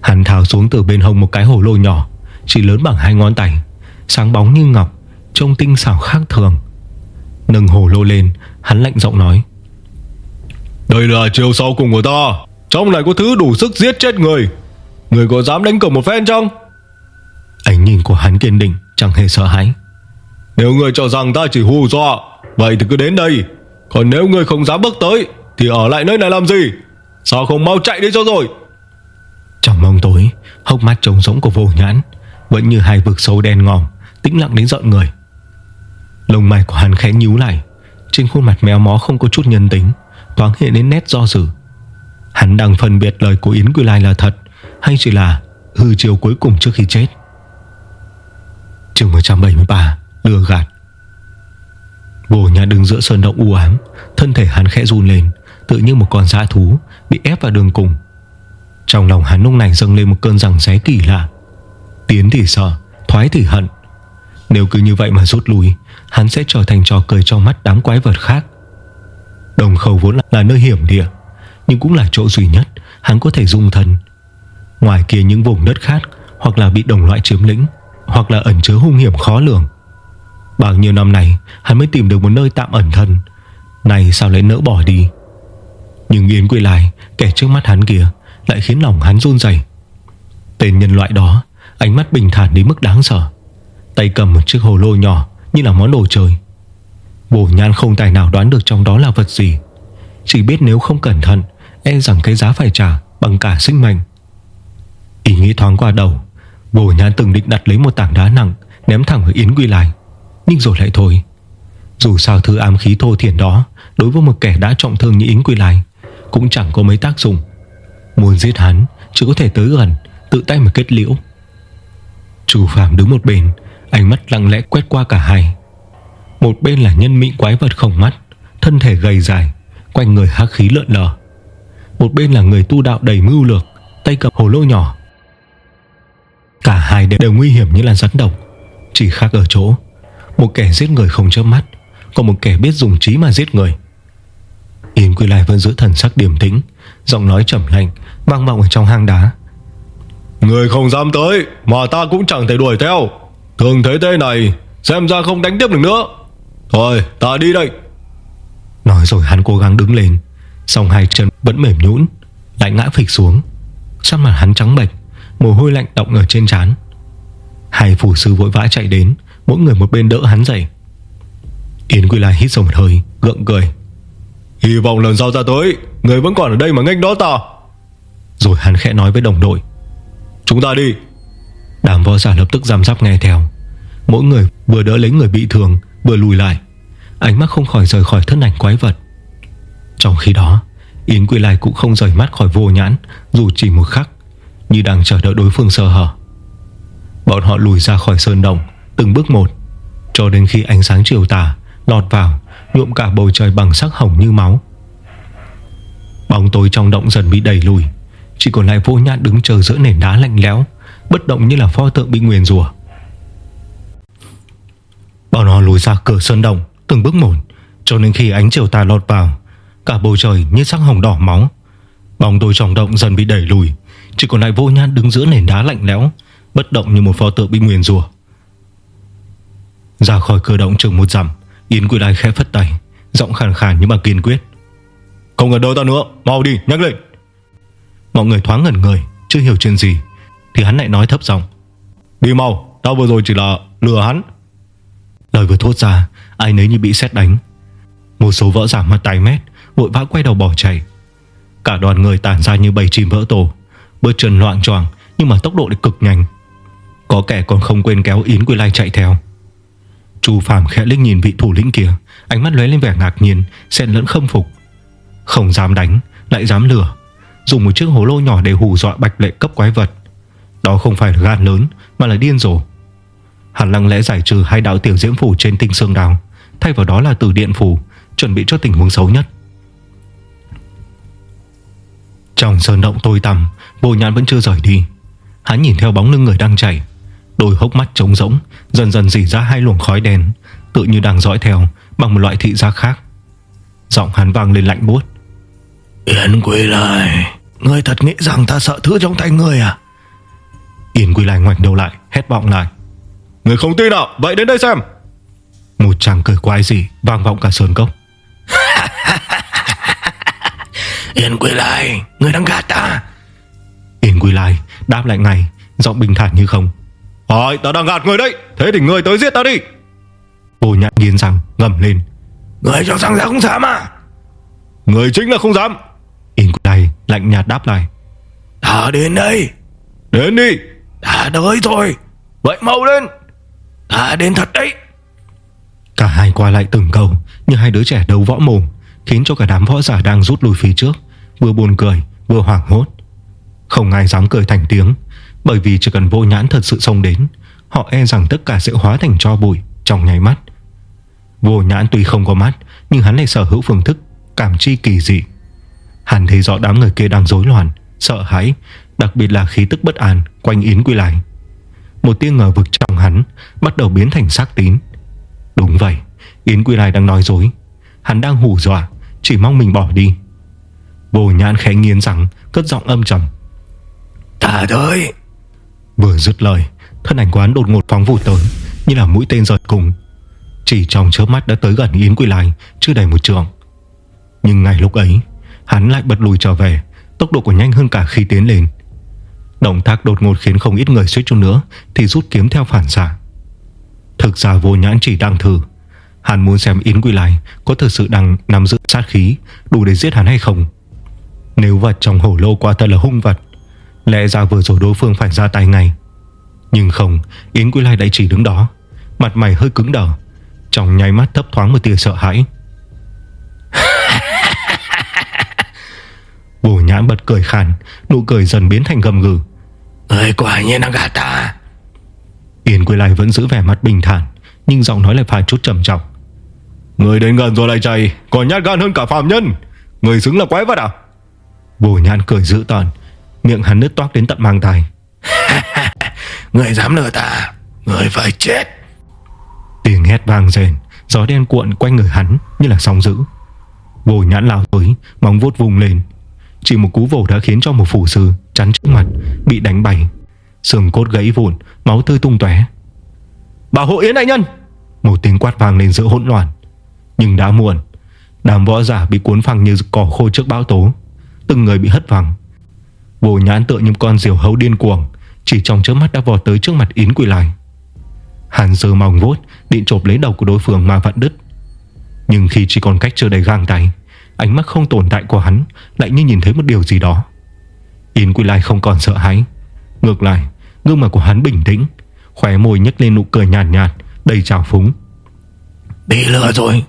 Hắn tháo xuống từ bên hông một cái hồ lô nhỏ, Chỉ lớn bằng hai ngón tay, Sáng bóng như ngọc, trông tinh xảo khác thường. Nâng hồ lô lên. Hắn lạnh giọng nói Đây là chiều sau cùng của ta. Trong này có thứ đủ sức giết chết người. Người có dám đánh cược một phen chăng? Ánh nhìn của hắn kiên định Chẳng hề sợ hãi. Nếu người cho rằng ta chỉ hù dọa Vậy thì cứ đến đây. Còn nếu người không dám bước tới Thì ở lại nơi này làm gì? Sao không mau chạy đi cho rồi? Trong bóng tối Hốc mắt trống rỗng của vô nhãn Vẫn như hai vực sâu đen ngòm Tĩnh lặng đến giận người Lông mày của hắn khẽ nhíu lại. Trên khuôn mặt méo mó không có chút nhân tính, Thoáng hiện đến nét do dự. Hắn đang phân biệt lời của Yến Quy Lai là thật, Hay chỉ là hư chiều cuối cùng trước khi chết? Chương 173 Lừa gạt. Vô nhà đứng giữa sơn động u ám, Thân thể hắn khẽ run lên Tự như một con dã thú Bị ép vào đường cùng. Trong lòng hắn lúc này dâng lên một cơn rằng xé kỳ lạ. Tiến thì sợ, Thoái thì hận. Nếu cứ như vậy mà rút lui Hắn sẽ trở thành trò cười trong mắt đám quái vật khác. Đồng khẩu vốn là nơi hiểm địa, Nhưng cũng là chỗ duy nhất Hắn có thể dung thân. Ngoài kia những vùng đất khác, Hoặc là bị đồng loại chiếm lĩnh, Hoặc là ẩn chứa hung hiểm khó lường. Bao nhiêu năm này Hắn mới tìm được một nơi tạm ẩn thân. Này sao lại nỡ bỏ đi? Nhưng Yến quay lại Kẻ trước mắt hắn kia, Lại khiến lòng hắn run rẩy. Tên nhân loại đó, Ánh mắt bình thản đến mức đáng sợ. Tay cầm một chiếc hồ lô nhỏ như là món đồ chơi. Bổ nhan không tài nào đoán được trong đó là vật gì. Chỉ biết nếu không cẩn thận E rằng cái giá phải trả Bằng cả sinh mệnh. Ý nghĩ thoáng qua đầu Bổ nhan từng định đặt lấy một tảng đá nặng, Ném thẳng vào Yến Quy lại Nhưng rồi lại thôi. Dù sao thứ ám khí thô thiển đó, Đối với một kẻ đã trọng thương như Yến Quy lại Cũng chẳng có mấy tác dụng. Muốn giết hắn, Chỉ có thể tới gần, Tự tay mà kết liễu. Chủ Phạm đứng một bên Ánh mắt lặng lẽ quét qua cả hai. Một bên là nhân mị quái vật không mắt Thân thể gầy dài Quanh người hắc khí lợn lờ. Một bên là người tu đạo đầy mưu lược Tay cầm hồ lô nhỏ. Cả hai đều, đều nguy hiểm như là rắn độc Chỉ khác ở chỗ Một kẻ giết người không chớp mắt Còn một kẻ biết dùng trí mà giết người. Yến Quy Lai vẫn giữ thần sắc điềm tĩnh Giọng nói trầm lạnh Vang vọng ở trong hang đá. Người không dám tới Mà ta cũng chẳng thể đuổi theo. Thường thế thế này Xem ra không đánh tiếp được nữa. Thôi ta đi đây. Nói rồi hắn cố gắng đứng lên Xong hai chân vẫn mềm nhũn Lại ngã phịch xuống. Sắc mặt hắn trắng bệch Mồ hôi lạnh động ở trên trán. Hai phủ sư vội vã chạy đến Mỗi người một bên đỡ hắn dậy. Yến Quy Lai hít sâu một hơi Gượng cười. Hy vọng lần sau ra tới Người vẫn còn ở đây mà nghênh đó ta. Rồi hắn khẽ nói với đồng đội. Chúng ta đi Đám võ giả lập tức giam giáp nghe theo. Mỗi người vừa đỡ lấy người bị thương, Vừa lùi lại. Ánh mắt không khỏi rời khỏi thân ảnh quái vật. Trong khi đó, Yến Quy Lai cũng không rời mắt khỏi vô nhãn, Dù chỉ một khắc, Như đang chờ đợi đối phương sơ hở. Bọn họ lùi ra khỏi sơn đồng Từng bước một, Cho đến khi ánh sáng chiều tà Lọt vào, nhuộm cả bầu trời bằng sắc hồng như máu. Bóng tối trong động dần bị đẩy lùi, Chỉ còn lại vô nhãn đứng chờ giữa nền đá lạnh lẽo. Bất động như là pho tượng bị nguyền rủa. Bọn họ lùi ra cửa sơn động, Từng bước một, Cho đến khi ánh chiều tà lọt vào, Cả bầu trời như sắc hồng đỏ máu Bóng tối trong động dần bị đẩy lùi, Chỉ còn lại vô nhan đứng giữa nền đá lạnh lẽo, Bất động như một pho tượng bị nguyền rủa. Ra khỏi cửa động chừng một dặm, Yến Quỳ Đài khẽ phất tay, Giọng khàn khàn nhưng mà kiên quyết Không ở đâu ta nữa, Mau đi nhắc lên Mọi người thoáng ngẩn người, Chưa hiểu chuyện gì thì hắn lại nói thấp giọng, Đi mau, Tao vừa rồi chỉ là lừa hắn. Lời vừa thốt ra, Ai nấy như bị xét đánh. Một số võ giả mặt tài mét, Vội vã quay đầu bỏ chạy. Cả đoàn người tản ra như bầy chim vỡ tổ Bước chân loạn choạng, Nhưng mà tốc độ lại cực nhanh. Có kẻ còn không quên kéo Yến Quy Lai chạy theo. Chu Phạm khẽ liếc nhìn vị thủ lĩnh kia, Ánh mắt lóe lên vẻ ngạc nhiên, Xen lẫn khâm phục. Không dám đánh, lại dám lừa. Dùng một chiếc hố lô nhỏ để hù dọa bạch lệ cấp quái vật. Đó không phải là gan lớn, Mà là điên rồ. Hắn lặng lẽ giải trừ hai đạo tiểu diễm phủ trên tinh xương đào, Thay vào đó là từ điện phủ Chuẩn bị cho tình huống xấu nhất. Trong sơn động tôi tăm, Bồ nhãn vẫn chưa rời đi. Hắn nhìn theo bóng lưng người đang chạy. Đôi hốc mắt trống rỗng, Dần dần dỉ ra hai luồng khói đen Tự như đang dõi theo bằng một loại thị giác khác. Giọng hắn vang lên lạnh buốt. Yến Quy Lai Ngươi thật nghĩ rằng ta sợ thứ trong tay ngươi à? Yến Quy Lai ngoảnh đầu lại Hét vọng lại. Người không tin nào Vậy đến đây xem. Một chàng cười quái gì vang vọng cả sơn cốc. Yên Quy Lai Người đang gạt ta. Yên Quy Lai đáp lại ngay Giọng bình thản như không. Hỏi ta đang gạt người đấy. Thế thì người tới giết ta đi. Vô nhãn nghiến rằng ngầm lên. Người cho rằng ra không dám à? Người chính là không dám. Yên Quy Lai lạnh nhạt đáp lại. Ta đến đây. Đến đi đã tới rồi Vậy mau lên. À, đã đến thật đấy. Cả hai qua lại từng câu, Như hai đứa trẻ đấu võ mồm, Khiến cho cả đám võ giả đang rút lui phía trước, Vừa buồn cười, vừa hoảng hốt. Không ai dám cười thành tiếng, Bởi vì chỉ cần vô nhãn thật sự xông đến, Họ e rằng tất cả sẽ hóa thành cho bụi Trong nháy mắt. Vô nhãn tuy không có mắt, Nhưng hắn lại sở hữu phương thức, cảm chi kỳ dị. Hắn thấy rõ đám người kia đang rối loạn, Sợ hãi Đặc biệt là khí tức bất an quanh Yến Quy Lai. Một tiếng ngờ vực trong hắn Bắt đầu biến thành xác tín. Đúng vậy Yến Quy Lai đang nói dối. Hắn đang hù dọa Chỉ mong mình bỏ đi. Vô nhãn khẽ nghiến rằng Cất giọng âm trầm. Ta tới. Vừa dứt lời Thân ảnh quán đột ngột phóng vụt tới Như là mũi tên giật cùng. Chỉ trong chớp mắt đã tới gần Yến Quy Lai Chưa đầy một trường Nhưng ngay lúc ấy Hắn lại bật lùi trở về Tốc độ của nhanh hơn cả khi tiến lên Động tác đột ngột khiến không ít người suýt chút nữa Thì rút kiếm theo phản xạ. Thực ra vô nhãn chỉ đang thử. Hắn muốn xem Yến Quy Lai Có thực sự đang nắm giữ sát khí, Đủ để giết hắn hay không. Nếu vật trong hổ lô qua thật là hung vật, Lẽ ra vừa rồi đối phương phải ra tay ngay. Nhưng không Yến Quy Lai lại chỉ đứng đó, Mặt mày hơi cứng đờ, Trong nháy mắt thấp thoáng một tia sợ hãi. Vô nhãn bật cười khàn Nụ cười dần biến thành gầm gừ. Người quả nhiên đang gạt ta. Yến Quy Lai vẫn giữ vẻ mặt bình thản Nhưng giọng nói lại phải chút trầm trọng. Người đến gần rồi lại chạy Còn nhát gan hơn cả phạm nhân. Người xứng là quái vật à? Vô nhãn cười dữ tợn Miệng hắn nứt toác đến tận mang tai Người dám lừa ta Người phải chết. Tiếng hét vang rền Gió đen cuộn quanh người hắn như là sóng dữ. Vô nhãn lao tới Móng vuốt vùng lên Chỉ một cú vồ đã khiến cho một phủ sư Chắn trước mặt Bị đánh bay. Xương cốt gãy vụn Máu tươi tung tóe. Bảo hộ Yến đại nhân! Một tiếng quát vang lên giữa hỗn loạn. Nhưng đã muộn Đám võ giả bị cuốn phăng như cỏ khô trước bão tố. Từng người bị hất văng Vô nhãn tựa như con diều hấu điên cuồng Chỉ trong chớp mắt đã vọt tới trước mặt Yến Quỳ Lai. Hàn giơ mỏng vuốt Định chộp lấy đầu của đối phương mà vặn đứt. Nhưng khi chỉ còn cách chưa đầy gang tay Ánh mắt không tồn tại của hắn Lại như nhìn thấy một điều gì đó. Yến Quy Lai không còn sợ hãi. Ngược lại Gương mặt của hắn bình tĩnh Khỏe môi nhếch lên nụ cười nhàn nhạt, nhạt Đầy trào phúng. Bị lừa rồi.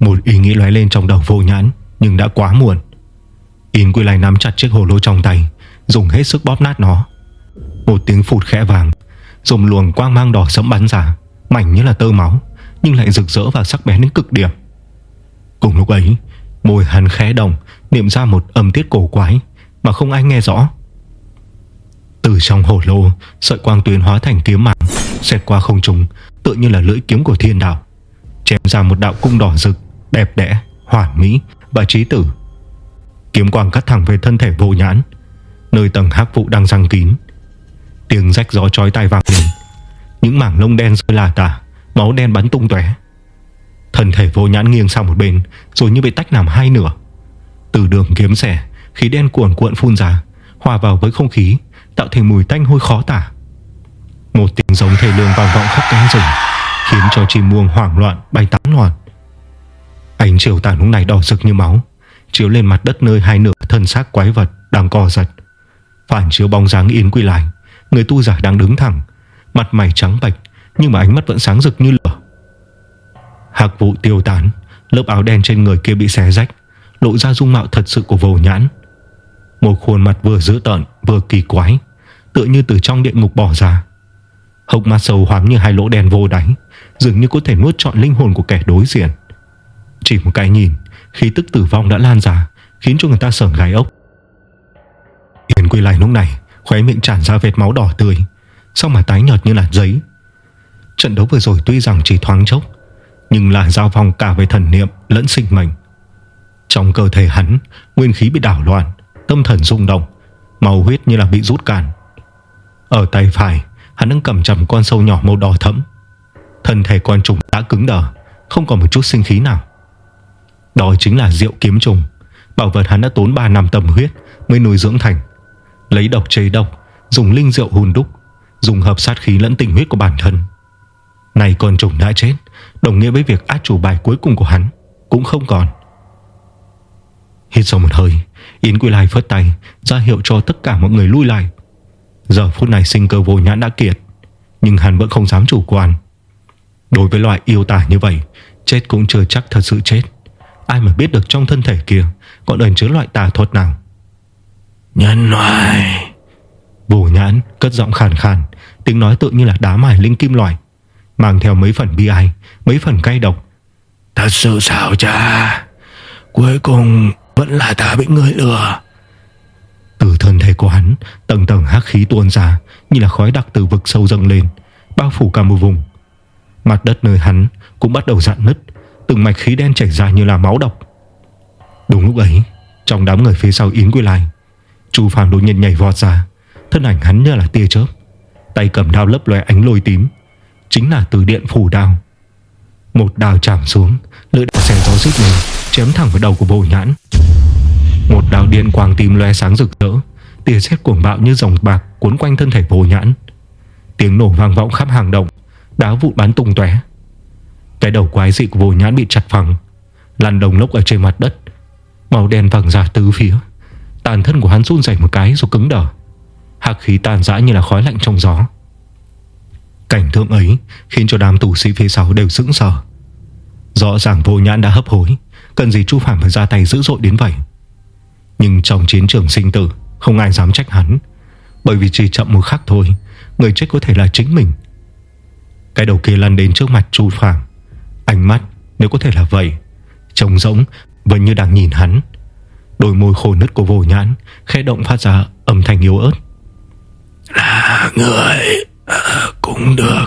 Một ý nghĩ lóe lên trong đầu vô nhãn Nhưng đã quá muộn. Yến Quy Lai nắm chặt chiếc hồ lô trong tay Dùng hết sức bóp nát nó. Một tiếng phụt khẽ vàng Dùng luồng quang mang đỏ sẫm bắn ra Mảnh như là tơ máu Nhưng lại rực rỡ và sắc bén đến cực điểm. Cùng lúc ấy Môi hắn khẽ động Niệm ra một âm tiết cổ quái Mà không ai nghe rõ. Từ trong hổ lô Sợi quang tuyến hóa thành kiếm mạng Xẹt qua không trùng Tựa như là lưỡi kiếm của thiên đạo Chém ra một đạo cung đỏ rực Đẹp đẽ, hoàn mỹ và trí tử. Kiếm quang cắt thẳng về thân thể vô nhãn Nơi tầng hắc vụ đang răng kín. Tiếng rách gió chói tai vang lên Những mảng lông đen rơi là tả Máu đen bắn tung tóe. Thân thể vô nhãn nghiêng sang một bên, Rồi như bị tách làm hai nửa. Từ đường kiếm xẻ Khí đen cuồn cuộn phun ra, Hòa vào với không khí, Tạo thành mùi tanh hôi khó tả. Một tiếng giống thể lương vang vọng khắp cánh rừng, Khiến cho chim muông hoảng loạn, bay tán loạn. Ánh chiều tà lúc này đỏ rực như máu, Chiếu lên mặt đất nơi hai nửa thân xác quái vật Đang co giật. Phản chiếu bóng dáng yên quy lại, Người tu giả đang đứng thẳng, Mặt mày trắng bạch Nhưng mà ánh mắt vẫn sáng rực như lửa. Hạc vụ tiêu tán, Lớp áo đen trên người kia bị xé rách, Lộ ra dung mạo thật sự của vô nhãn. Một khuôn mặt vừa dữ tợn, Vừa kỳ quái, Tựa như từ trong địa ngục bỏ ra. Hốc mắt sâu hoắm như hai lỗ đen vô đáy, Dường như có thể nuốt trọn linh hồn của kẻ đối diện. Chỉ một cái nhìn, Khí tức tử vong đã lan ra, Khiến cho người ta sởn gai ốc. Hiền quy lại lúc này, Khóe miệng tràn ra vệt máu đỏ tươi Xong mà tái nhợt như là giấy. Trận đấu vừa rồi tuy rằng chỉ thoáng chốc nhưng là giao phong cả về thần niệm Lẫn sinh mệnh. Trong cơ thể hắn, Nguyên khí bị đảo loạn, Tâm thần rung động Màu huyết như là bị rút cạn. Ở tay phải, Hắn đang cầm chầm con sâu nhỏ màu đỏ thẫm. Thân thể con trùng đã cứng đờ, Không còn một chút sinh khí nào. Đó chính là rượu kiếm trùng, Bảo vật hắn đã tốn 3 năm tâm huyết Mới nuôi dưỡng thành. Lấy độc chế độc, Dùng linh rượu hùn đúc, Dùng hợp sát khí lẫn tình huyết của bản thân. Này con trùng đã chết Đồng nghĩa với việc át chủ bài cuối cùng của hắn Cũng không còn. Hít sâu một hơi Yến Quy Lai phất tay ra hiệu cho tất cả mọi người lui lại. Giờ phút này sinh cơ vô nhãn đã kiệt Nhưng hắn vẫn không dám chủ quan. Đối với loại yêu tả như vậy Chết cũng chưa chắc thật sự chết. Ai mà biết được trong thân thể kia Còn ẩn chứa loại tà thuật nào? Nhân loại. Vô nhãn cất giọng khàn khàn Tiếng nói tự như là đá mài linh kim loại Mang theo mấy phần bi ai Mấy phần cay độc. Thật sự sao cha Cuối cùng vẫn là ta bị người lừa. Từ thân thể của hắn Tầng tầng hắc khí tuôn ra Như là khói đặc từ vực sâu dâng lên Bao phủ cả một vùng. Mặt đất nơi hắn cũng bắt đầu dạn nứt Từng mạch khí đen chảy ra như là máu độc. Đúng lúc ấy Trong đám người phía sau Yến Quy Lai Chu Phàm đột nhiên nhảy vọt ra Thân ảnh hắn như là tia chớp Tay cầm đao lấp loe ánh lôi tím Chính là từ điện phủ đao Một đao chạm xuống, Lưỡi đao xẻ gió rít lên, Chém thẳng vào đầu của vô nhãn. Một đao điện quang tím lóe sáng rực rỡ, Tia sét cuồng bạo như dòng bạc Cuốn quanh thân thể vô nhãn. Tiếng nổ vang vọng khắp hàng động, Đá vụn bắn tung tóe. Cái đầu quái dị của vô nhãn bị chặt phẳng, Lăn đồng lốc ở trên mặt đất. Màu đen vàng ra tứ phía, Tàn thân của hắn run rẩy một cái rồi cứng đờ. Hắc khí tan rã như là khói lạnh trong gió. Cảnh tượng ấy Khiến cho đám tù sĩ phía sau đều sững sờ. Rõ ràng vô nhãn đã hấp hối, Cần gì Chu Phạm phải ra tay dữ dội đến vậy? Nhưng trong chiến trường sinh tử, Không ai dám trách hắn. Bởi vì chỉ chậm một khắc thôi, Người chết có thể là chính mình. Cái đầu kia lăn đến trước mặt Chu Phạm. Ánh mắt, nếu có thể là vậy, Trông rỗng, vẫn như đang nhìn hắn. Đôi môi khô nứt của vô nhãn Khẽ động phát ra âm thanh yếu ớt. Là người à, Cũng được.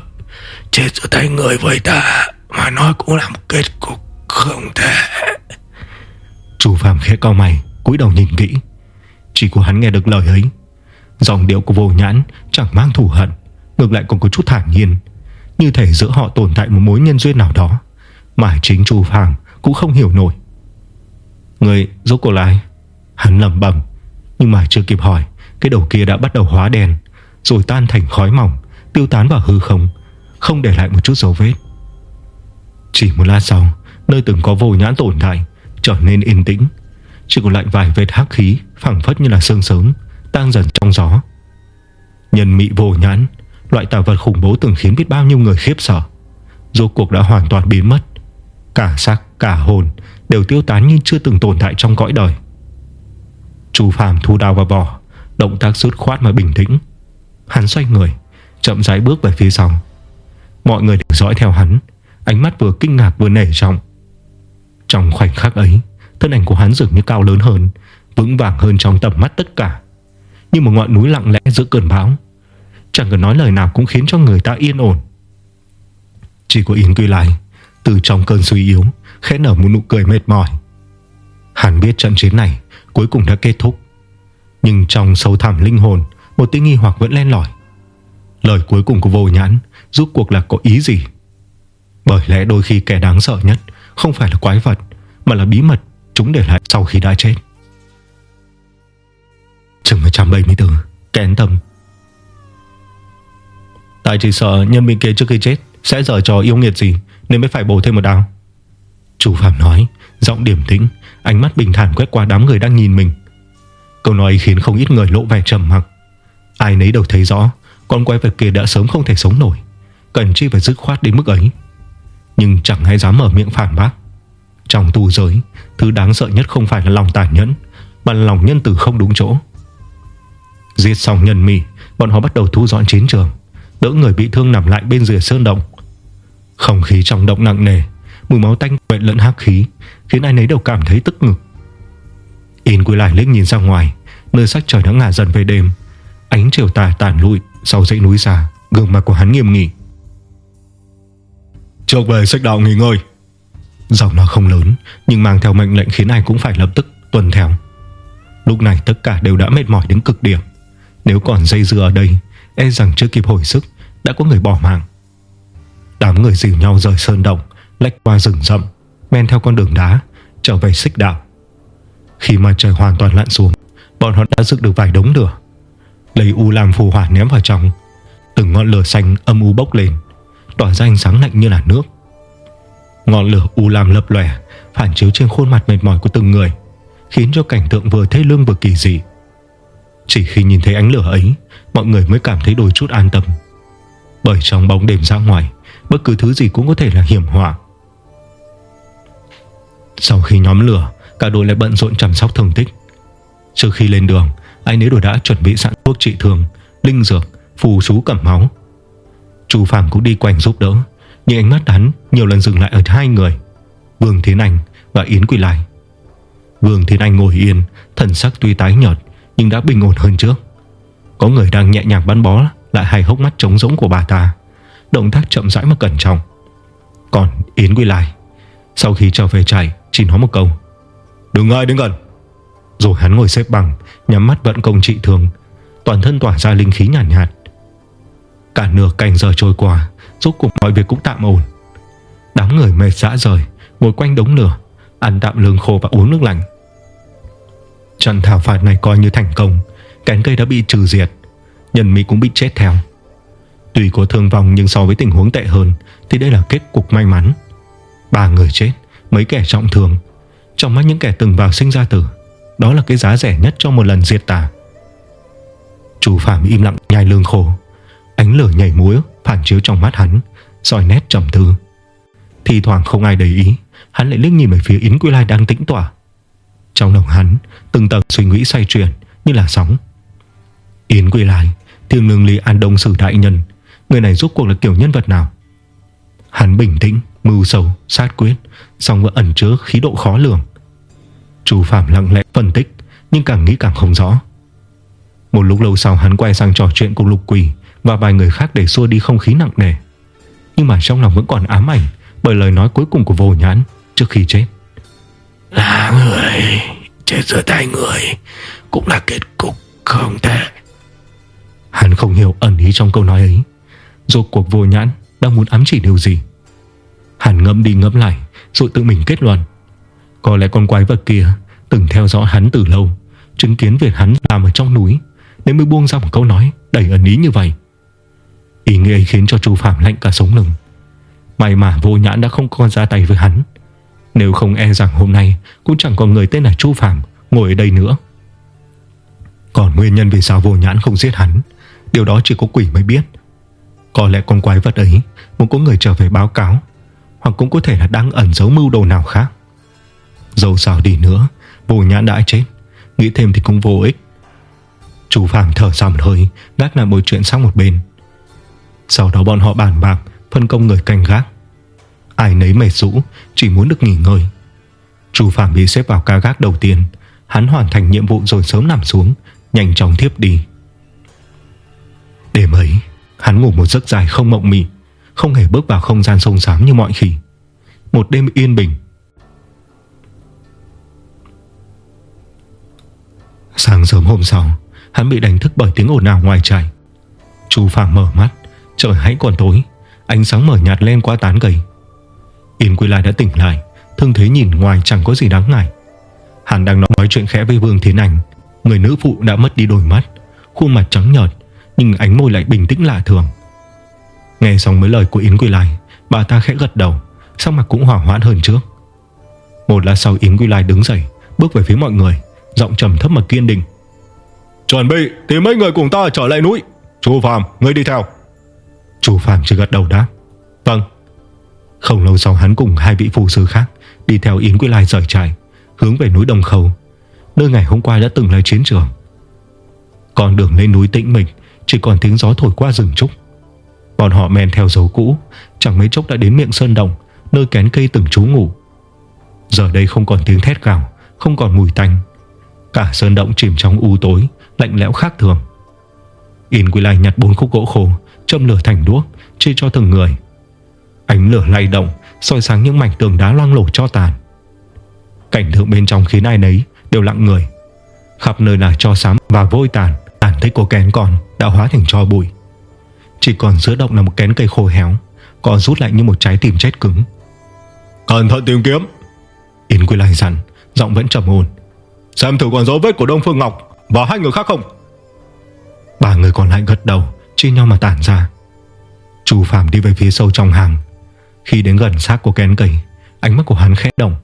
Chết giữa tay người với ta Mà nói cũng là một kết cục không thể. Chủ phàm khẽ cao mày cúi đầu nhìn kỹ. Chỉ của hắn nghe được lời ấy. Dòng điệu của vô nhãn chẳng mang thù hận Ngược lại còn có chút thản nhiên. Như thể giữa họ tồn tại một mối nhân duyên nào đó Mà chính chủ phàm Cũng không hiểu nổi. Người giúp cô lại Hắn lầm bầm Nhưng mà chưa kịp hỏi Cái đầu kia đã bắt đầu hóa đèn Rồi tan thành khói mỏng Tiêu tán vào hư không Không để lại một chút dấu vết. Chỉ một lát sau Nơi từng có vô nhãn tồn tại Trở nên yên tĩnh. Chỉ còn lại vài vệt hắc khí phẳng phất như là sương sớm Tan dần trong gió. Nhân mị vô nhãn Loại tà vật khủng bố từng khiến biết bao nhiêu người khiếp sợ. Rốt cuộc đã hoàn toàn biến mất. Cả xác, cả hồn Đều tiêu tán như chưa từng tồn tại trong cõi đời. Chu Phàm thu đao vào vỏ Động tác rút khoát mà bình tĩnh. Hắn xoay người Chậm rãi bước về phía sau. Mọi người đều dõi theo hắn, Ánh mắt vừa kinh ngạc vừa nể trọng. Trong khoảnh khắc ấy, Thân ảnh của hắn dường như cao lớn hơn, Vững vàng hơn trong tầm mắt tất cả. Như một ngọn núi lặng lẽ giữa cơn bão, Chẳng cần nói lời nào cũng khiến cho người ta yên ổn. Chỉ có Yến Quy Lai, Từ trong cơn suy yếu, Khẽ nở một nụ cười mệt mỏi. Hắn biết trận chiến này Cuối cùng đã kết thúc. Nhưng trong sâu thẳm linh hồn, Một tiếng nghi hoặc vẫn len lỏi. Lời cuối cùng của vô nhãn Rút cuộc là có ý gì? Bởi lẽ đôi khi kẻ đáng sợ nhất Không phải là quái vật, Mà là bí mật chúng để lại sau khi đã chết. Chương 174 Kén tâm. Tại chỉ sợ nhân viên kia trước khi chết Sẽ dở trò yêu nghiệt gì Nên mới phải bổ thêm một đao. Chủ Phạm nói, Giọng điểm tĩnh, Ánh mắt bình thản quét qua đám người đang nhìn mình. Câu nói khiến không ít người lộ vẻ trầm mặc. Ai nấy đều thấy rõ con quái vật kia đã sớm không thể sống nổi. Cần chi phải dứt khoát đến mức ấy. Nhưng chẳng ai dám mở miệng phản bác. Trong tù giới, Thứ đáng sợ nhất không phải là lòng tàn nhẫn, Mà là lòng nhân từ không đúng chỗ. Giết xong nhân mì, Bọn họ bắt đầu thu dọn chiến trường, Đỡ người bị thương nằm lại bên rìa sơn động. Không khí trong động nặng nề, Mùi máu tanh quẹn lẫn hắc khí, Khiến ai nấy đều cảm thấy tức ngực. In quay lại liếc nhìn ra ngoài, Nơi sắc trời đã ngả dần về đêm. Ánh chiều tà tàn lụi sau dãy núi xa Gương mặt của hắn nghiêm nghị. Trước về sách đạo nghỉ ngơi. Giọng nó không lớn Nhưng mang theo mệnh lệnh khiến ai cũng phải lập tức tuần theo. Lúc này tất cả đều đã mệt mỏi đến cực điểm. Nếu còn dây dưa ở đây E rằng chưa kịp hồi sức Đã có người bỏ mạng. Đám người dìu nhau rời sơn động Lách qua rừng rậm Men theo con đường đá Trở về xích đạo. Khi mà trời hoàn toàn lặn xuống Bọn họ đã dựng được vài đống lửa Lấy u làm phù hỏa ném vào trong. Từng ngọn lửa xanh âm u bốc lên, Tỏa ra ánh sáng lạnh như là nước. Ngọn lửa u lam lập lòe, Phản chiếu trên khuôn mặt mệt mỏi của từng người, Khiến cho cảnh tượng vừa thê lương vừa kỳ dị. Chỉ khi nhìn thấy ánh lửa ấy, Mọi người mới cảm thấy đôi chút an tâm. Bởi trong bóng đêm ra ngoài, Bất cứ thứ gì cũng có thể là hiểm họa. Sau khi nhóm lửa, Cả đội lại bận rộn chăm sóc thương tích. Trước khi lên đường anh ấy đều đã chuẩn bị sẵn thuốc trị thương Linh dược, phù sú cẩm máu. Chú Phạm cũng đi quanh giúp đỡ Nhưng ánh mắt hắn nhiều lần dừng lại ở hai người Vương Thiên Anh và Yến Quỳ Lai. Vương Thiên Anh ngồi yên Thần sắc tuy tái nhợt Nhưng đã bình ổn hơn trước. Có người đang nhẹ nhàng bắn bó Lại hai hốc mắt trống rỗng của bà ta Động tác chậm rãi mà cẩn trọng. Còn Yến Quy Lai Sau khi trở về chạy chỉ nói một câu Đừng ai đến gần. Rồi hắn ngồi xếp bằng Nhắm mắt vận công trị thương. Toàn thân tỏa ra linh khí nhàn nhạt, nhạt. Cả nửa canh giờ trôi qua Rốt cuộc mọi việc cũng tạm ổn. Đám người mệt dã rời Ngồi quanh đống lửa Ăn tạm lương khô và uống nước lạnh. Trận thảo phạt này coi như thành công Cánh cây đã bị trừ diệt Nhân mỹ cũng bị chết theo. Tuy có thương vong nhưng so với tình huống tệ hơn Thì đây là kết cục may mắn. Ba người chết, mấy kẻ trọng thương. Trong mắt những kẻ từng vào sinh ra tử đó là cái giá rẻ nhất cho một lần diệt tà. Chủ phạm im lặng nhai lương khô. Ánh lửa nhảy múa Phản chiếu trong mắt hắn soi nét trầm tư. Thì thoảng không ai để ý Hắn lại liếc nhìn về phía Yến Quy Lai đang tĩnh tỏa. Trong lòng hắn Từng tầng suy nghĩ xoay chuyển như là sóng. Yến Quy Lai Thiêng lương lý an đông sử đại nhân Người này rốt cuộc là kiểu nhân vật nào? Hắn bình tĩnh, mưu sầu, sát quyết Xong vẫn ẩn chứa khí độ khó lường. Chú Phạm lặng lẽ phân tích Nhưng càng nghĩ càng không rõ. Một lúc lâu sau hắn quay sang trò chuyện cùng Lục Quỳ Và vài người khác để xua đi không khí nặng nề. Nhưng mà trong lòng vẫn còn ám ảnh Bởi lời nói cuối cùng của vô nhãn Trước khi chết. Là người Chết giữa tay người Cũng là kết cục không tệ Hắn không hiểu ẩn ý trong câu nói ấy. Rốt cuộc vô nhãn Đang muốn ám chỉ điều gì? Hắn ngẫm đi ngẫm lại Rồi tự mình kết luận có lẽ con quái vật kia Từng theo dõi hắn từ lâu, Chứng kiến việc hắn làm ở trong núi, Nên mới buông ra một câu nói đầy ẩn ý như vậy. Ý nghĩa ấy khiến cho chú Phạm lạnh cả sống lưng. May mà vô nhãn đã không còn ra tay với hắn. Nếu không e rằng hôm nay Cũng chẳng có người tên là Chu Phạm Ngồi ở đây nữa. Còn nguyên nhân vì sao vô nhãn không giết hắn, Điều đó chỉ có quỷ mới biết. Có lẽ con quái vật ấy Muốn có người trở về báo cáo, Hoặc cũng có thể là đang ẩn giấu mưu đồ nào khác. Dẫu sao đi nữa Vô nhãn đã chết. Nghĩ thêm thì cũng vô ích. Chủ Phạm thở ra một hơi Gác làm mọi chuyện sang một bên. Sau đó bọn họ bàn bạc, Phân công người canh gác. Ai nấy mệt rũ, Chỉ muốn được nghỉ ngơi. Chủ Phạm bị xếp vào ca gác đầu tiên. Hắn hoàn thành nhiệm vụ rồi sớm nằm xuống, Nhanh chóng thiếp đi. Đêm ấy, Hắn ngủ một giấc dài không mộng mị, Không hề bước vào không gian sông sám như mọi khi. Một đêm yên bình Sáng sớm hôm sau, Hắn bị đánh thức bởi tiếng ồn ào ngoài trại Chu Phạm mở mắt, Trời hãy còn tối, Ánh sáng mở nhạt lên qua tán cây Yên Quy Lai đã tỉnh lại, Thương thế nhìn ngoài chẳng có gì đáng ngại. Hắn đang nói chuyện khẽ với Vương Thiên Anh, Người nữ phụ đã mất đi đôi mắt, Khuôn mặt trắng nhợt, Nhưng ánh môi lại bình tĩnh lạ thường. Nghe xong mấy lời của Yến Quy Lai, Bà ta khẽ gật đầu, Sắc mặt cũng hỏa hoãn hơn trước. Một lát sau Yến Quy Lai đứng dậy, Bước về phía mọi người. Giọng trầm thấp mà kiên định. Chuẩn bị thì mấy người cùng ta trở lại núi. Chú Phạm ngươi đi theo. Chú Phạm chỉ gật đầu đáp. Vâng. Không lâu sau hắn cùng hai vị phù sư khác Đi theo Yến Quy Lai rời trại Hướng về núi Đồng Khâu. Nơi ngày hôm qua đã từng là chiến trường. Con đường lên núi tĩnh mịch Chỉ còn tiếng gió thổi qua rừng trúc. Bọn họ men theo dấu cũ Chẳng mấy chốc đã đến miệng sơn đồng Nơi kén cây từng trú ngủ. Giờ đây không còn tiếng thét gào Không còn mùi tanh Cả sơn động chìm trong u tối Lạnh lẽo khác thường. In Quy Lai nhặt bốn khúc gỗ khô Châm lửa thành đuốc Chia cho từng người. Ánh lửa lay động soi sáng những mảnh tường đá loang lổ cho tàn. Cảnh tượng bên trong khiến ai nấy Đều lặng người. Khắp nơi là cho sám và vôi tàn Tàn tích của kén còn đã hóa thành cho bụi. Chỉ còn giữa động là một kén cây khô héo Còn rút lại như một trái tim chết cứng. Cẩn thận tìm kiếm! Yến Quy Lai dặn Giọng vẫn trầm ổn Xem thử còn dấu vết của Đông Phương Ngọc Và hai người khác không? Ba người còn lại gật đầu Chia nhau mà tản ra. Chú Phạm đi về phía sâu trong hàng. Khi đến gần xác của kén cầy, Ánh mắt của hắn khẽ động.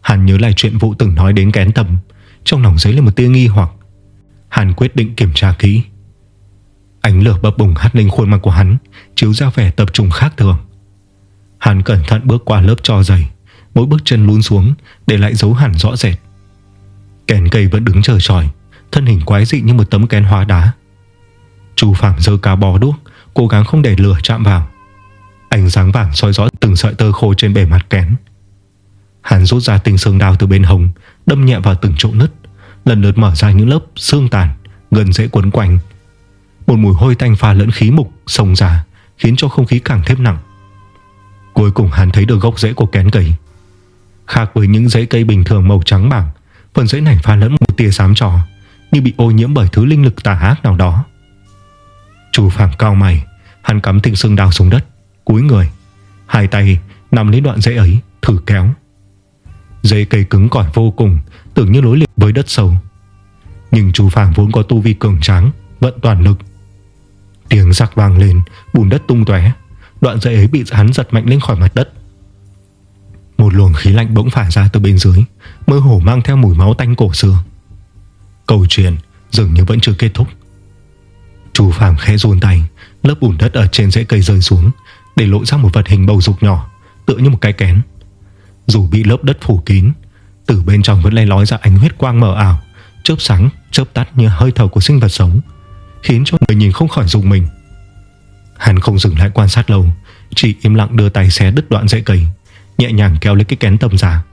Hắn nhớ lại chuyện vụ từng nói đến kén tầm Trong lòng giấy lên một tia nghi hoặc. Hắn quyết định kiểm tra kỹ. Ánh lửa bập bùng hắt lên khuôn mặt của hắn Chiếu ra vẻ tập trung khác thường. Hắn cẩn thận bước qua lớp cho dày Mỗi bước chân lún xuống Để lại dấu hẳn rõ rệt. Kén cây vẫn đứng chờ tròi, Thân hình quái dị như một tấm kén hóa đá. Chu Phạm dơ cá bò đuốc, Cố gắng không để lửa chạm vào. Ánh sáng vàng soi rõ từng sợi tơ khô trên bề mặt kén. Hắn rút ra tình xương đào từ bên hồng Đâm nhẹ vào từng chỗ nứt, Lần lượt mở ra những lớp xương tàn, Gần dễ cuốn quanh. Một mùi hôi tanh pha lẫn khí mục sông ra, khiến cho không khí càng thêm nặng. Cuối cùng hắn thấy được gốc rễ của kén cây Khác với những rễ cây bình thường màu trắng bảng Phần rễ này pha lẫn một tia xám trò, Như bị ô nhiễm bởi thứ linh lực tà ác nào đó. Chủ phạm cao mày, Hắn cắm thịnh xương đào xuống đất, Cúi người, Hai tay nằm lấy đoạn dây ấy, Thử kéo. Dây cây cứng cỏi vô cùng, Tưởng như lối liệt với đất sâu. Nhưng chú Phạm vốn có tu vi cường tráng, Vận toàn lực. Tiếng rắc vang lên, Bùn đất tung tóe, Đoạn dây ấy bị hắn giật mạnh lên khỏi mặt đất. Một luồng khí lạnh bỗng phả ra từ bên dưới Mơ hồ mang theo mùi máu tanh cổ xưa. Cầu truyền dường như vẫn chưa kết thúc. Chú Phạm khẽ run tay Lớp bùn đất ở trên rễ cây rơi xuống Để lộ ra một vật hình bầu dục nhỏ Tựa như một cái kén. Dù bị lớp đất phủ kín Từ bên trong vẫn lay lói ra ánh huyết quang mờ ảo Chớp sáng, chớp tắt như hơi thở của sinh vật sống Khiến cho người nhìn không khỏi dùng mình. Hắn không dừng lại quan sát lâu Chỉ im lặng đưa tay xé đứt đoạn rễ cây. Nhẹ nhàng kéo lấy cái kén tầm ra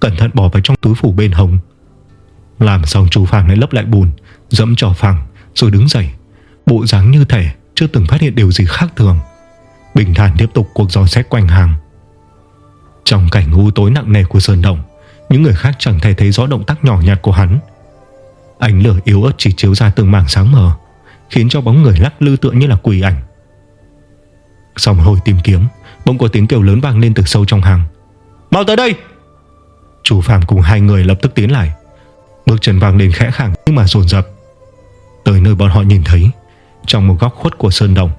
Cẩn thận bỏ vào trong túi phủ bên hồng. Làm xong chú Phạm lại lấp lại bùn, Dẫm trò phẳng rồi đứng dậy. Bộ dáng như thể chưa từng phát hiện điều gì khác thường. Bình thản tiếp tục cuộc dò xét quanh hàng. Trong cảnh u tối nặng nề của Sơn Đồng Những người khác chẳng thể thấy rõ động tác nhỏ nhặt của hắn. Ánh lửa yếu ớt chỉ chiếu ra từng mảng sáng mờ, Khiến cho bóng người lắc lư tựa như là quỷ ảnh. Xong hồi tìm kiếm. Bỗng có tiếng kêu lớn vang lên từ sâu trong hàng. Mau tới đây! Chủ phạm cùng hai người lập tức tiến lại. Bước chân vang lên khẽ khẳng nhưng mà dồn dập. Tới nơi bọn họ nhìn thấy, Trong một góc khuất của sơn đồng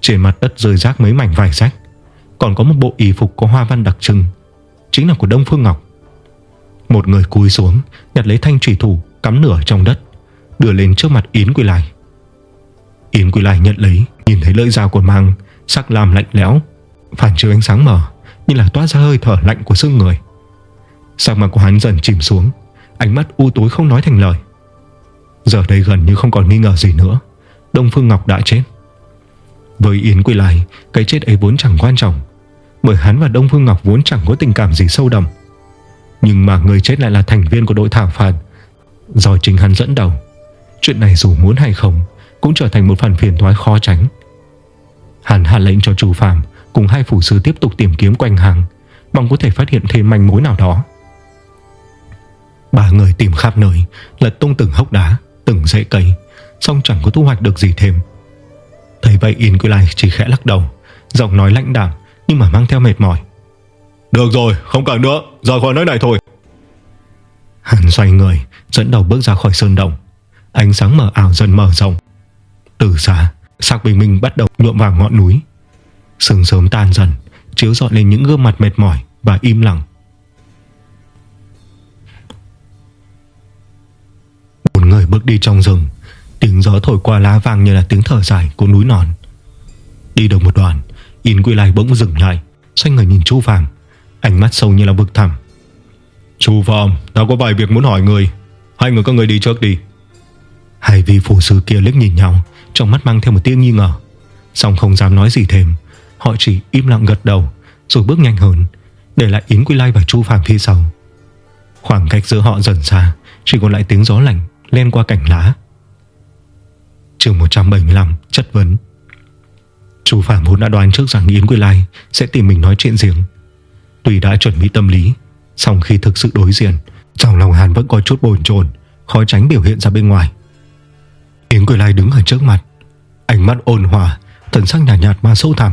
Trên mặt đất rơi rác mấy mảnh vải rách, Còn có một bộ y phục có hoa văn đặc trưng, Chính là của Đông Phương Ngọc. Một người cúi xuống, Nhặt lấy thanh trùy thủ, cắm nửa trong đất, Đưa lên trước mặt Yến quỳ Lai. Yến quỳ Lai nhận lấy, Nhìn thấy lưỡi dao của mang, Sắc làm lạnh lẽo Phản chiếu ánh sáng mờ, Như là toát ra hơi thở lạnh của xương người. Sắc mặt của hắn dần chìm xuống, Ánh mắt u tối không nói thành lời. Giờ đây gần như không còn nghi ngờ gì nữa, Đông Phương Ngọc đã chết. Với Yến Quy Lai, Cái chết ấy vốn chẳng quan trọng, Bởi hắn và Đông Phương Ngọc vốn chẳng có tình cảm gì sâu đậm. Nhưng mà người chết lại là thành viên của đội thảo phạt. Do chính hắn dẫn đầu, Chuyện này dù muốn hay không Cũng trở thành một phần phiền toái khó tránh. Hắn hạ lệnh cho chủ phạm Cùng hai phủ sư tiếp tục tìm kiếm quanh hàng Mong có thể phát hiện thêm manh mối nào đó. Ba người tìm khắp nơi Lật tung từng hốc đá Từng rễ cây Xong chẳng có thu hoạch được gì thêm. Thấy vậy In Quy Lai chỉ khẽ lắc đầu Giọng nói lãnh đạm Nhưng mà mang theo mệt mỏi. Được rồi không cần nữa Rời khỏi nơi này thôi. Hắn xoay người Dẫn đầu bước ra khỏi sơn động. Ánh sáng mờ ảo dần mở rộng. Từ xa Sắc bình minh bắt đầu nhuộm vào ngọn núi Sương sớm tan dần, Chiếu dọn lên những gương mặt mệt mỏi Và im lặng. Bốn người bước đi trong rừng, Tiếng gió thổi qua lá vàng như là tiếng thở dài của núi non. Đi được một đoạn, In Quy Lai bỗng dừng lại, Xoay người nhìn Chu Phạm Ánh mắt sâu như là vực thẳm. Chu Phạm ta có vài việc muốn hỏi người. Hai người các người đi trước đi. Hai vị phù sư kia liếc nhìn nhau, Trong mắt mang theo một tia nghi ngờ. Xong không dám nói gì thêm Họ chỉ im lặng gật đầu Rồi bước nhanh hơn Để lại Yến Quy Lai và Chu Phạm phía sau. Khoảng cách giữa họ dần xa Chỉ còn lại tiếng gió lạnh len qua cảnh lá. Chương 175 Chất vấn. Chu Phạm vốn đã đoán trước rằng Yến Quy Lai Sẽ tìm mình nói chuyện riêng. Tuy đã chuẩn bị tâm lý song khi thực sự đối diện Trong lòng Hàn vẫn có chút bồn chồn Khó tránh biểu hiện ra bên ngoài. Yến Quy Lai đứng ở trước mặt Ánh mắt ôn hòa Thần sắc nhạt, nhạt mà sâu thẳm.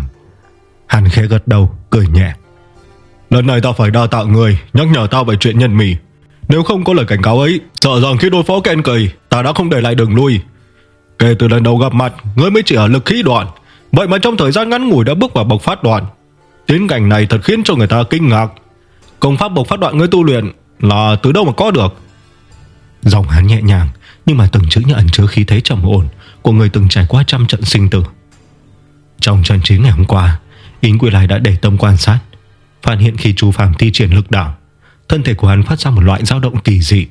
Hắn khẽ gật đầu, Cười nhẹ. Lần này ta phải đa tạ người, Nhắc nhở ta về chuyện nhân mì. Nếu không có lời cảnh cáo ấy, Sợ rằng khi đối phó Ken Cầy, Ta đã không để lại đường lui. Kể từ lần đầu gặp mặt, Ngươi mới chỉ ở lực khí đoạn. Vậy mà trong thời gian ngắn ngủi đã bước vào bộc phát đoạn. Tiến cảnh này thật khiến cho người ta kinh ngạc. Công pháp bộc phát đoạn ngươi tu luyện Là từ đâu mà có được? Giọng hắn nhẹ nhàng, Nhưng mà từng chữ như ẩn chứa khí thế trầm ổn Của người từng trải qua trăm trận sinh tử. Trong trận chiến ngày hôm qua Yến Quy Lai đã để tâm quan sát, Phát hiện khi chú Phạm thi triển lực đảo Thân thể của hắn phát ra một loại dao động kỳ dị.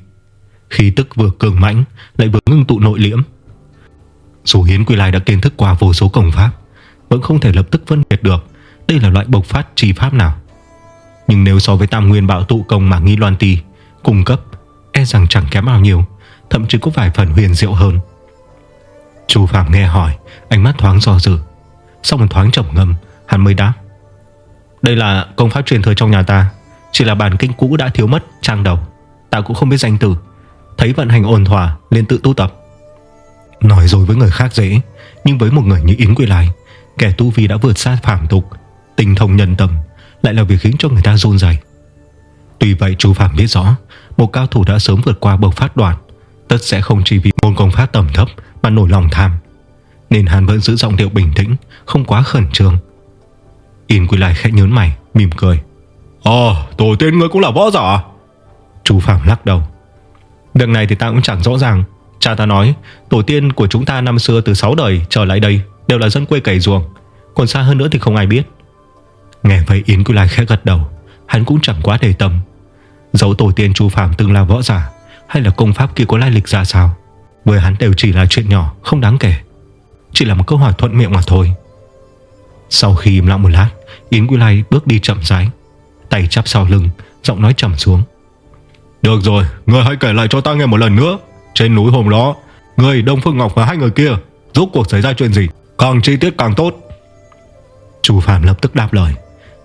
Khí tức vừa cường mãnh, Lại vừa ngưng tụ nội liễm. Dù Yến Quy Lai đã kiến thức qua vô số công pháp, Vẫn không thể lập tức phân biệt được Đây là loại bộc phát trì pháp nào. Nhưng nếu so với tam nguyên bạo tụ công mà nghi loan tì Cung cấp E rằng chẳng kém bao nhiêu, Thậm chí có vài phần huyền diệu hơn. Chú Phạm nghe hỏi, Ánh mắt thoáng do dự. Sau một thoáng trầm ngâm Hắn mới đáp. Đây là công pháp truyền thừa trong nhà ta, Chỉ là bản kinh cũ đã thiếu mất, trang đầu. Ta cũng không biết danh từ. Thấy vận hành ổn thỏa, liền tự tu tập. Nói rồi với người khác dễ, Nhưng với một người như Yến Quy Lai, Kẻ tu vi đã vượt xa phạm tục Tình thông nhân tâm Lại là việc khiến cho người ta run rẩy. Tuy vậy chú Phạm biết rõ, Một cao thủ đã sớm vượt qua bậc phát đoạn, Tất sẽ không chỉ vì môn công pháp tầm thấp Mà nổi lòng tham. Nên hắn vẫn giữ giọng điệu bình tĩnh, Không quá khẩn trương. In Quy Lai khẽ nhớn mày, Mỉm cười. Ờ, Ồ tổ tiên ngươi cũng là võ giả. Chú Phạm lắc đầu. Việc này thì ta cũng chẳng rõ ràng. Cha ta nói, tổ tiên của chúng ta năm xưa từ 6 đời trở lại đây Đều là dân quê cày ruộng. Còn xa hơn nữa thì không ai biết. Nghe vậy Yến Quy Lai khẽ gật đầu. Hắn cũng chẳng quá đề tâm. Dẫu tổ tiên chú Phạm từng là võ giả, Hay là công pháp kia có lai lịch ra sao, Với hắn đều chỉ là chuyện nhỏ, Không đáng kể. Chỉ là một câu hỏi thuận miệng mà thôi. Sau khi im lặng một lát Yến Quy Lai bước đi chậm rãi Tay chắp sau lưng Giọng nói trầm xuống. Được rồi Người hãy kể lại cho ta nghe một lần nữa. Trên núi hôm đó Người Đông Phương Ngọc và hai người kia Rốt cuộc xảy ra chuyện gì? Càng chi tiết càng tốt. Chú Phạm lập tức đáp lời.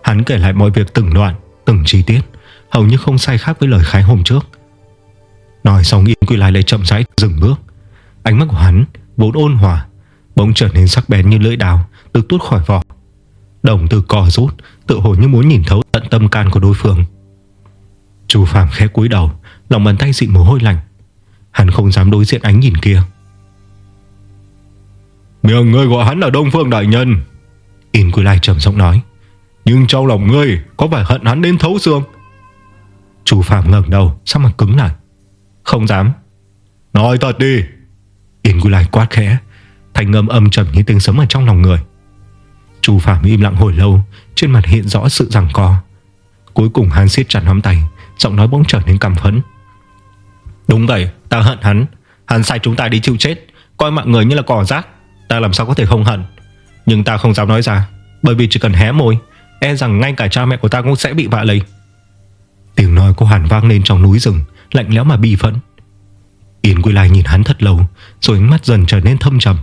Hắn kể lại mọi việc từng đoạn Từng chi tiết Hầu như không sai khác với lời khai hôm trước. Nói xong Yên Quy Lai lấy chậm rãi dừng bước. Ánh mắt của hắn vốn ôn hòa Bỗng trở nên sắc bén như lưỡi đào Được tuốt khỏi vỏ Đồng từ cò rút Tự hồ như muốn nhìn thấu tận tâm can của đối phương. Chú Phạm khẽ cúi đầu Lòng bàn tay dịn mồ hôi lạnh. Hắn không dám đối diện ánh nhìn kia. Miệng ngươi gọi hắn là Đông Phương Đại Nhân. In Quy Lai trầm giọng nói. Nhưng trong lòng ngươi Có phải hận hắn đến thấu xương? Chú Phạm ngẩng đầu Sao mà cứng lại. Không dám. Nói thật đi. In Quy Lai quát khẽ Thành ngâm âm trầm như tiếng sấm ở trong lòng người Chú Phạm im lặng hồi lâu Trên mặt hiện rõ sự rằng co. Cuối cùng hắn siết chặt nắm tay Giọng nói bỗng trở nên căm phẫn. Đúng vậy ta hận hắn. Hắn sai chúng ta đi chịu chết. Coi mạng người như là cỏ rác. Ta làm sao có thể không hận? Nhưng ta không dám nói ra Bởi vì chỉ cần hé môi E rằng ngay cả cha mẹ của ta cũng sẽ bị vạ lây. Tiếng nói của Hàn vang lên trong núi rừng Lạnh lẽo mà bi phẫn. Yến Quy Lai nhìn hắn thật lâu Rồi ánh mắt dần trở nên thâm trầm.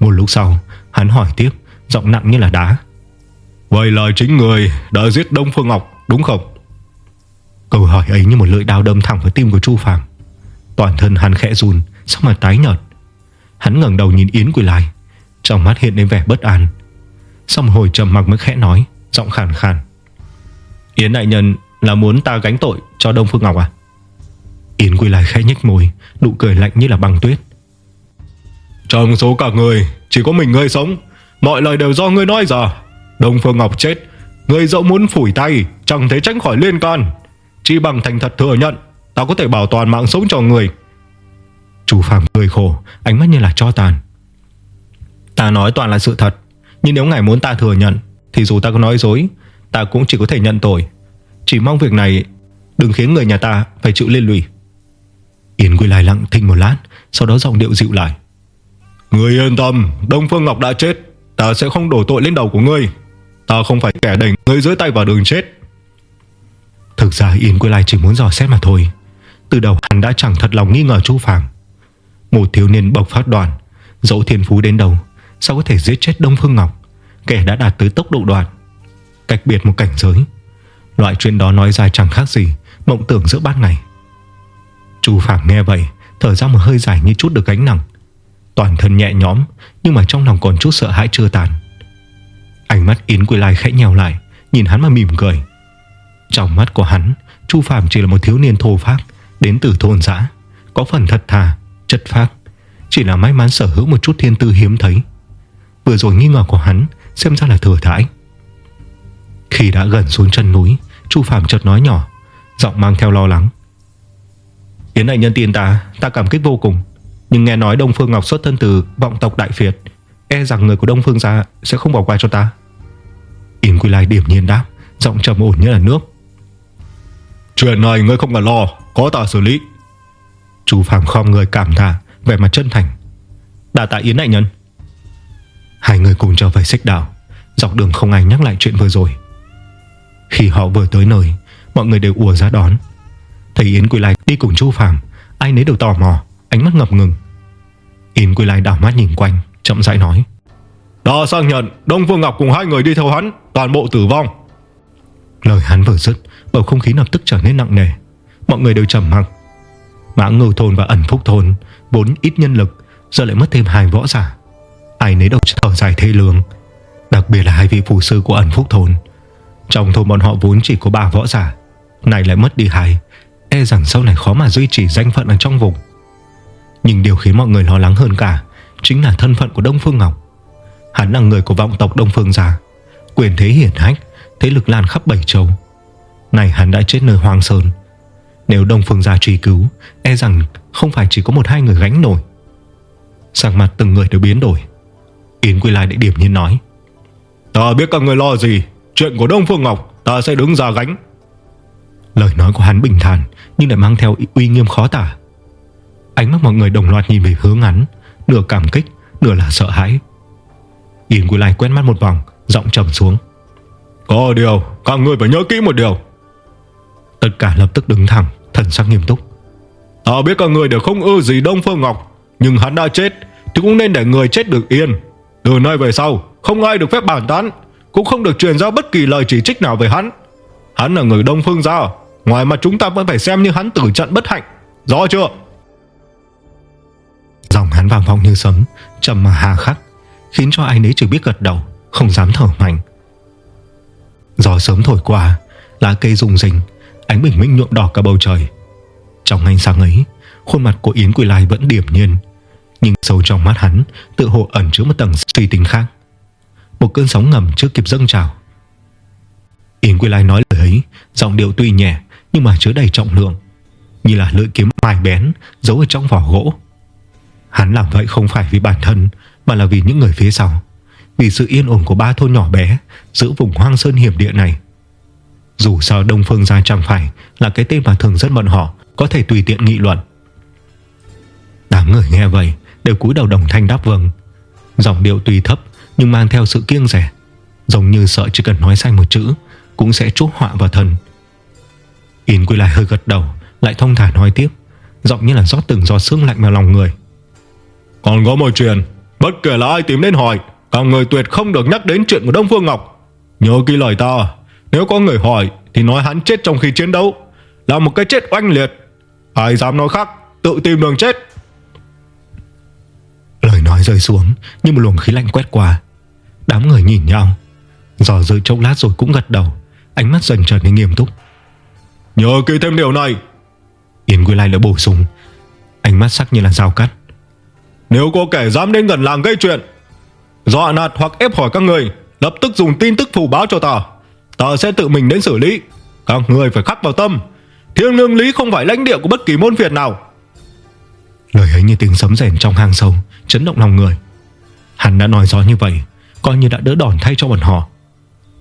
Một lúc sau hắn hỏi tiếp Giọng nặng như là đá. Vậy là chính người đã giết Đông Phương Ngọc đúng không? Câu hỏi ấy như một lưỡi đao đâm thẳng vào tim của Chu Phàm. Toàn thân hắn khẽ run Sao mà tái nhợt. Hắn ngẩng đầu nhìn Yến Quỳ Lai Trong mắt hiện lên vẻ bất an. Một hồi trầm mặc mới khẽ nói Giọng khàn khàn. Yến đại nhân là muốn ta gánh tội cho Đông Phương Ngọc à? Yến Quỳ Lai khẽ nhếch môi Nụ cười lạnh như là băng tuyết. Trong số cả người Chỉ có mình ngươi sống Mọi lời đều do ngươi nói ra Đông Phương Ngọc chết. Ngươi dẫu muốn phủi tay, Chẳng thể tránh khỏi liên can. Chỉ bằng thành thật thừa nhận Ta có thể bảo toàn mạng sống cho người. Chủ Phạm cười khổ, Ánh mắt như là cho tàn. Ta nói toàn là sự thật, Nhưng nếu ngài muốn ta thừa nhận, Thì dù ta có nói dối, Ta cũng chỉ có thể nhận tội. Chỉ mong việc này Đừng khiến người nhà ta phải chịu liên lụy. Yến Quy Lai lặng thinh một lát, Sau đó giọng điệu dịu lại. Người yên tâm, Đông Phương Ngọc đã chết. Ta sẽ không đổ tội lên đầu của ngươi. Ta không phải kẻ đẩy ngươi dưới tay vào đường chết. Thực ra Yến Quy Lai chỉ muốn dò xét mà thôi. Từ đầu hắn đã chẳng thật lòng nghi ngờ Chu Phàm. Một thiếu niên bộc phát đoàn, Dẫu thiên phú đến đâu, Sao có thể giết chết Đông Phương Ngọc? Kẻ đã đạt tới tốc độ đoàn Cách biệt một cảnh giới. Loại chuyện đó nói ra chẳng khác gì Mộng tưởng giữa ban ngày. Chu Phàm nghe vậy, Thở ra một hơi dài như chút được gánh nặng. Toàn thân nhẹ nhõm nhưng mà trong lòng còn chút sợ hãi chưa tàn. Ánh mắt Yến Quy Lai khẽ nhèo lại Nhìn hắn mà mỉm cười. Trong mắt của hắn Chu Phạm chỉ là một thiếu niên thô phác Đến từ thôn xã Có phần thật thà, chất phác Chỉ là may mắn sở hữu một chút thiên tư hiếm thấy. Vừa rồi nghi ngờ của hắn Xem ra là thừa thãi. Khi đã gần xuống chân núi Chu Phạm chợt nói nhỏ Giọng mang theo lo lắng. Yến đại nhân tiền ta Ta cảm kích vô cùng. Nhưng nghe nói Đông Phương Ngọc xuất thân từ vọng tộc Đại Việt E rằng người của Đông Phương gia Sẽ không bỏ qua cho ta. Yến Quy Lai điểm nhiên đáp Giọng trầm ổn như là nước. Chuyện này ngươi không cần lo Có ta xử lý. Chú Phạm khom người cảm tạ Về mặt chân thành. Đà tạ Yến đại nhân. Hai người cùng trở về xích đảo Dọc đường không ai nhắc lại chuyện vừa rồi. Khi họ vừa tới nơi Mọi người đều ùa ra đón. Thấy Yến Quy Lai đi cùng Chu Phạm Ai nấy đều tò mò Ánh mắt ngập ngừng Yến Quy Lai đảo mắt nhìn quanh Chậm rãi nói. Đã xác nhận Đông Phương Ngọc cùng hai người đi theo hắn Toàn bộ tử vong. Lời hắn vừa dứt Bầu không khí lập tức trở nên nặng nề. Mọi người đều trầm mặc. Mã ngưu thôn và ẩn phúc thôn Vốn ít nhân lực Giờ lại mất thêm hai võ giả. Ai nấy đều thở dài thê lương. Đặc biệt là hai vị phù sư của ẩn phúc thôn. Trong thôn bọn họ vốn chỉ có ba võ giả Này lại mất đi hai. E rằng sau này khó mà duy trì danh phận ở trong vùng Nhưng điều khiến mọi người lo lắng hơn cả Chính là thân phận của Đông Phương Ngọc. Hắn là người của vọng tộc Đông Phương Gia Quyền thế hiển hách Thế lực lan khắp bảy châu. Này hắn đã chết nơi Hoàng Sơn. Nếu Đông Phương Gia truy cứu E rằng không phải chỉ có một hai người gánh nổi. Sang mặt từng người đều biến đổi. Yến Quy Lai địa điểm nhiên nói Ta biết các người lo gì Chuyện của Đông Phương Ngọc Ta sẽ đứng ra gánh. Lời nói của hắn bình thản Nhưng lại mang theo uy nghiêm khó tả Ánh mắt mọi người đồng loạt nhìn về hướng hắn, Nửa cảm kích, Nửa là sợ hãi. Yến Quy Lai quét mắt một vòng, Giọng trầm xuống. Có điều, Các người phải nhớ kỹ một điều. Tất cả lập tức đứng thẳng, Thần sắc nghiêm túc. Ta biết các người đều không ưa gì Đông Phương Ngọc, Nhưng hắn đã chết Thì cũng nên để người chết được yên. Từ nay về sau, Không ai được phép bàn tán, Cũng không được truyền ra bất kỳ lời chỉ trích nào về hắn. Hắn là người Đông Phương gia, Ngoài mặt chúng ta vẫn phải xem như hắn tử trận bất hạnh. Rõ chưa? Dòng hắn vang vọng như sấm, Trầm mà hà khắc, Khiến cho ai nấy chỉ biết gật đầu, Không dám thở mạnh. Gió sớm thổi qua, Lá cây rung rinh Ánh bình minh nhuộm đỏ cả bầu trời. Trong ánh sáng ấy, Khuôn mặt của Yến Quỳ Lai vẫn điểm nhiên, Nhưng sâu trong mắt hắn Tự hồ ẩn chứa một tầng suy tính khác. Một cơn sóng ngầm chưa kịp dâng trào. Yến Quy Lai nói lời ấy, Giọng điệu tuy nhẹ Nhưng mà chứa đầy trọng lượng, Như là lưỡi kiếm mài bén Giấu ở trong vỏ gỗ. Hắn làm vậy không phải vì bản thân, Mà là vì những người phía sau. Vì sự yên ổn của ba thôn nhỏ bé Giữa vùng hoang sơn hiểm địa này. Dù sao Đông Phương Gia chẳng phải Là cái tên mà thường dân bọn họ, Có thể tùy tiện nghị luận. Đám người nghe vậy Đều cúi đầu đồng thanh đáp vâng. Giọng điệu tùy thấp, Nhưng mang theo sự kiêng rẻ, Giống như sợ chỉ cần nói sai một chữ Cũng sẽ chốt họa vào thân. Yến Quy lại hơi gật đầu, Lại thông thả nói tiếp, Giọng như là rót từng giọt sương lạnh vào lòng người. Còn có một chuyện Bất kể là ai tìm đến hỏi Các người tuyệt không được nhắc đến chuyện của Đông Phương Ngọc. Nhớ kỹ lời ta Nếu có người hỏi thì nói hắn chết trong khi chiến đấu Là một cái chết oanh liệt. Ai dám nói khác Tự tìm đường chết. Lời nói rơi xuống Như một luồng khí lạnh quét qua. Đám người nhìn nhau. Giò rơi chốc lát rồi cũng gật đầu Ánh mắt dần trở nên nghiêm túc. Nhớ kỹ thêm điều này. Yến Quy Lai lại bổ sung. Ánh mắt sắc như là dao cắt nếu có kẻ dám đến gần làng gây chuyện, Dọa nạt hoặc ép hỏi các người, Lập tức dùng tin tức phù báo cho ta. Ta sẽ tự mình đến xử lý. Các người phải khắc vào tâm. Thiên lương lý không phải lãnh địa của bất kỳ môn phiệt nào. Lời ấy như tiếng sấm rèn trong hang sâu, Chấn động lòng người. Hắn đã nói rõ như vậy, Coi như đã đỡ đòn thay cho bọn họ.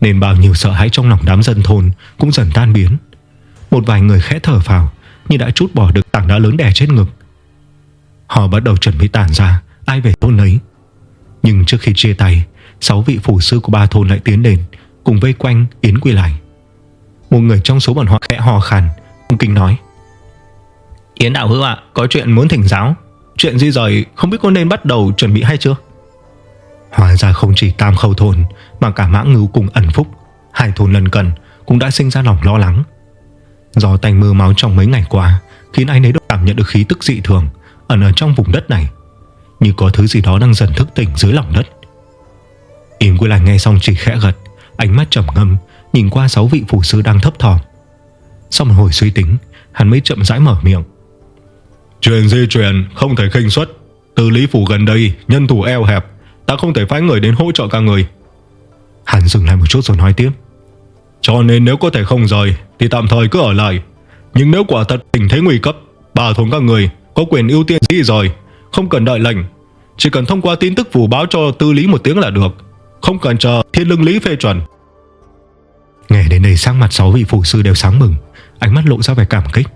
Nên bao nhiêu sợ hãi trong lòng đám dân thôn Cũng dần tan biến. Một vài người khẽ thở vào Như đã chút bỏ được tảng đá lớn đè trên ngực. Họ bắt đầu chuẩn bị tản ra Ai về thôn lấy Nhưng trước khi chia tay Sáu vị phủ sư của ba thôn lại tiến đến Cùng vây quanh Yến Quy lại. Một người trong số bọn họ khẽ hò khàn Ông kinh nói Yến đạo hữu ạ Có chuyện muốn thỉnh giáo. Chuyện di rời không biết có nên bắt đầu chuẩn bị hay chưa? Hóa ra không chỉ tam khâu thôn Mà cả mã ngưu cùng ẩn phúc Hai thôn lần cận cũng đã sinh ra lòng lo lắng. Do tành mưa máu trong mấy ngày qua Khiến ai nấy đều cảm nhận được khí tức dị thường Ẩn ở trong vùng đất này Như có thứ gì đó đang dần thức tỉnh dưới lòng đất. Yến Quy Lai nghe xong chỉ khẽ gật Ánh mắt trầm ngâm Nhìn qua sáu vị phủ sư đang thấp thỏm. Sau một hồi suy tính Hắn mới chậm rãi mở miệng. Chuyện di chuyển không thể khinh suất. Từ lý phủ gần đây Nhân thủ eo hẹp Ta không thể phái người đến hỗ trợ các người. Hắn dừng lại một chút rồi nói tiếp. Cho nên nếu có thể không rời Thì tạm thời cứ ở lại. Nhưng nếu quả thật tình thế nguy cấp Bà thôn các người có quyền ưu tiên gì rồi, Không cần đợi lệnh. Chỉ cần thông qua tin tức phủ báo cho tư lý một tiếng là được Không cần chờ thiên lương lý phê chuẩn. Nghe đến đây sắc mặt sáu vị phụ sư đều sáng mừng Ánh mắt lộ ra vẻ cảm kích.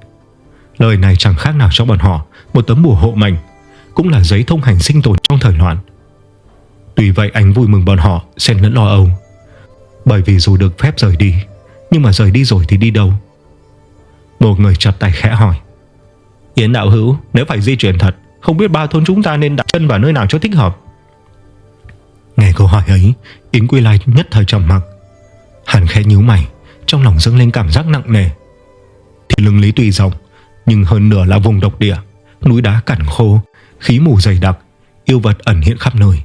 Lời này chẳng khác nào cho bọn họ Một tấm bùa hộ mệnh Cũng là giấy thông hành sinh tồn trong thời loạn. Tuy vậy anh vui mừng bọn họ Xen lẫn lo âu. Bởi vì dù được phép rời đi Nhưng mà rời đi rồi thì đi đâu? Một người chặt tay khẽ hỏi. Yến đạo hữu nếu phải di chuyển thật Không biết ba thôn chúng ta nên đặt chân vào nơi nào cho thích hợp. Nghe câu hỏi ấy Yến Quy Lai nhất thời trầm mặc. Hắn khẽ nhíu mày Trong lòng dâng lên cảm giác nặng nề. Thì lưng lý tùy rộng Nhưng hơn nửa là vùng độc địa Núi đá cằn khô Khí mù dày đặc Yêu vật ẩn hiện khắp nơi.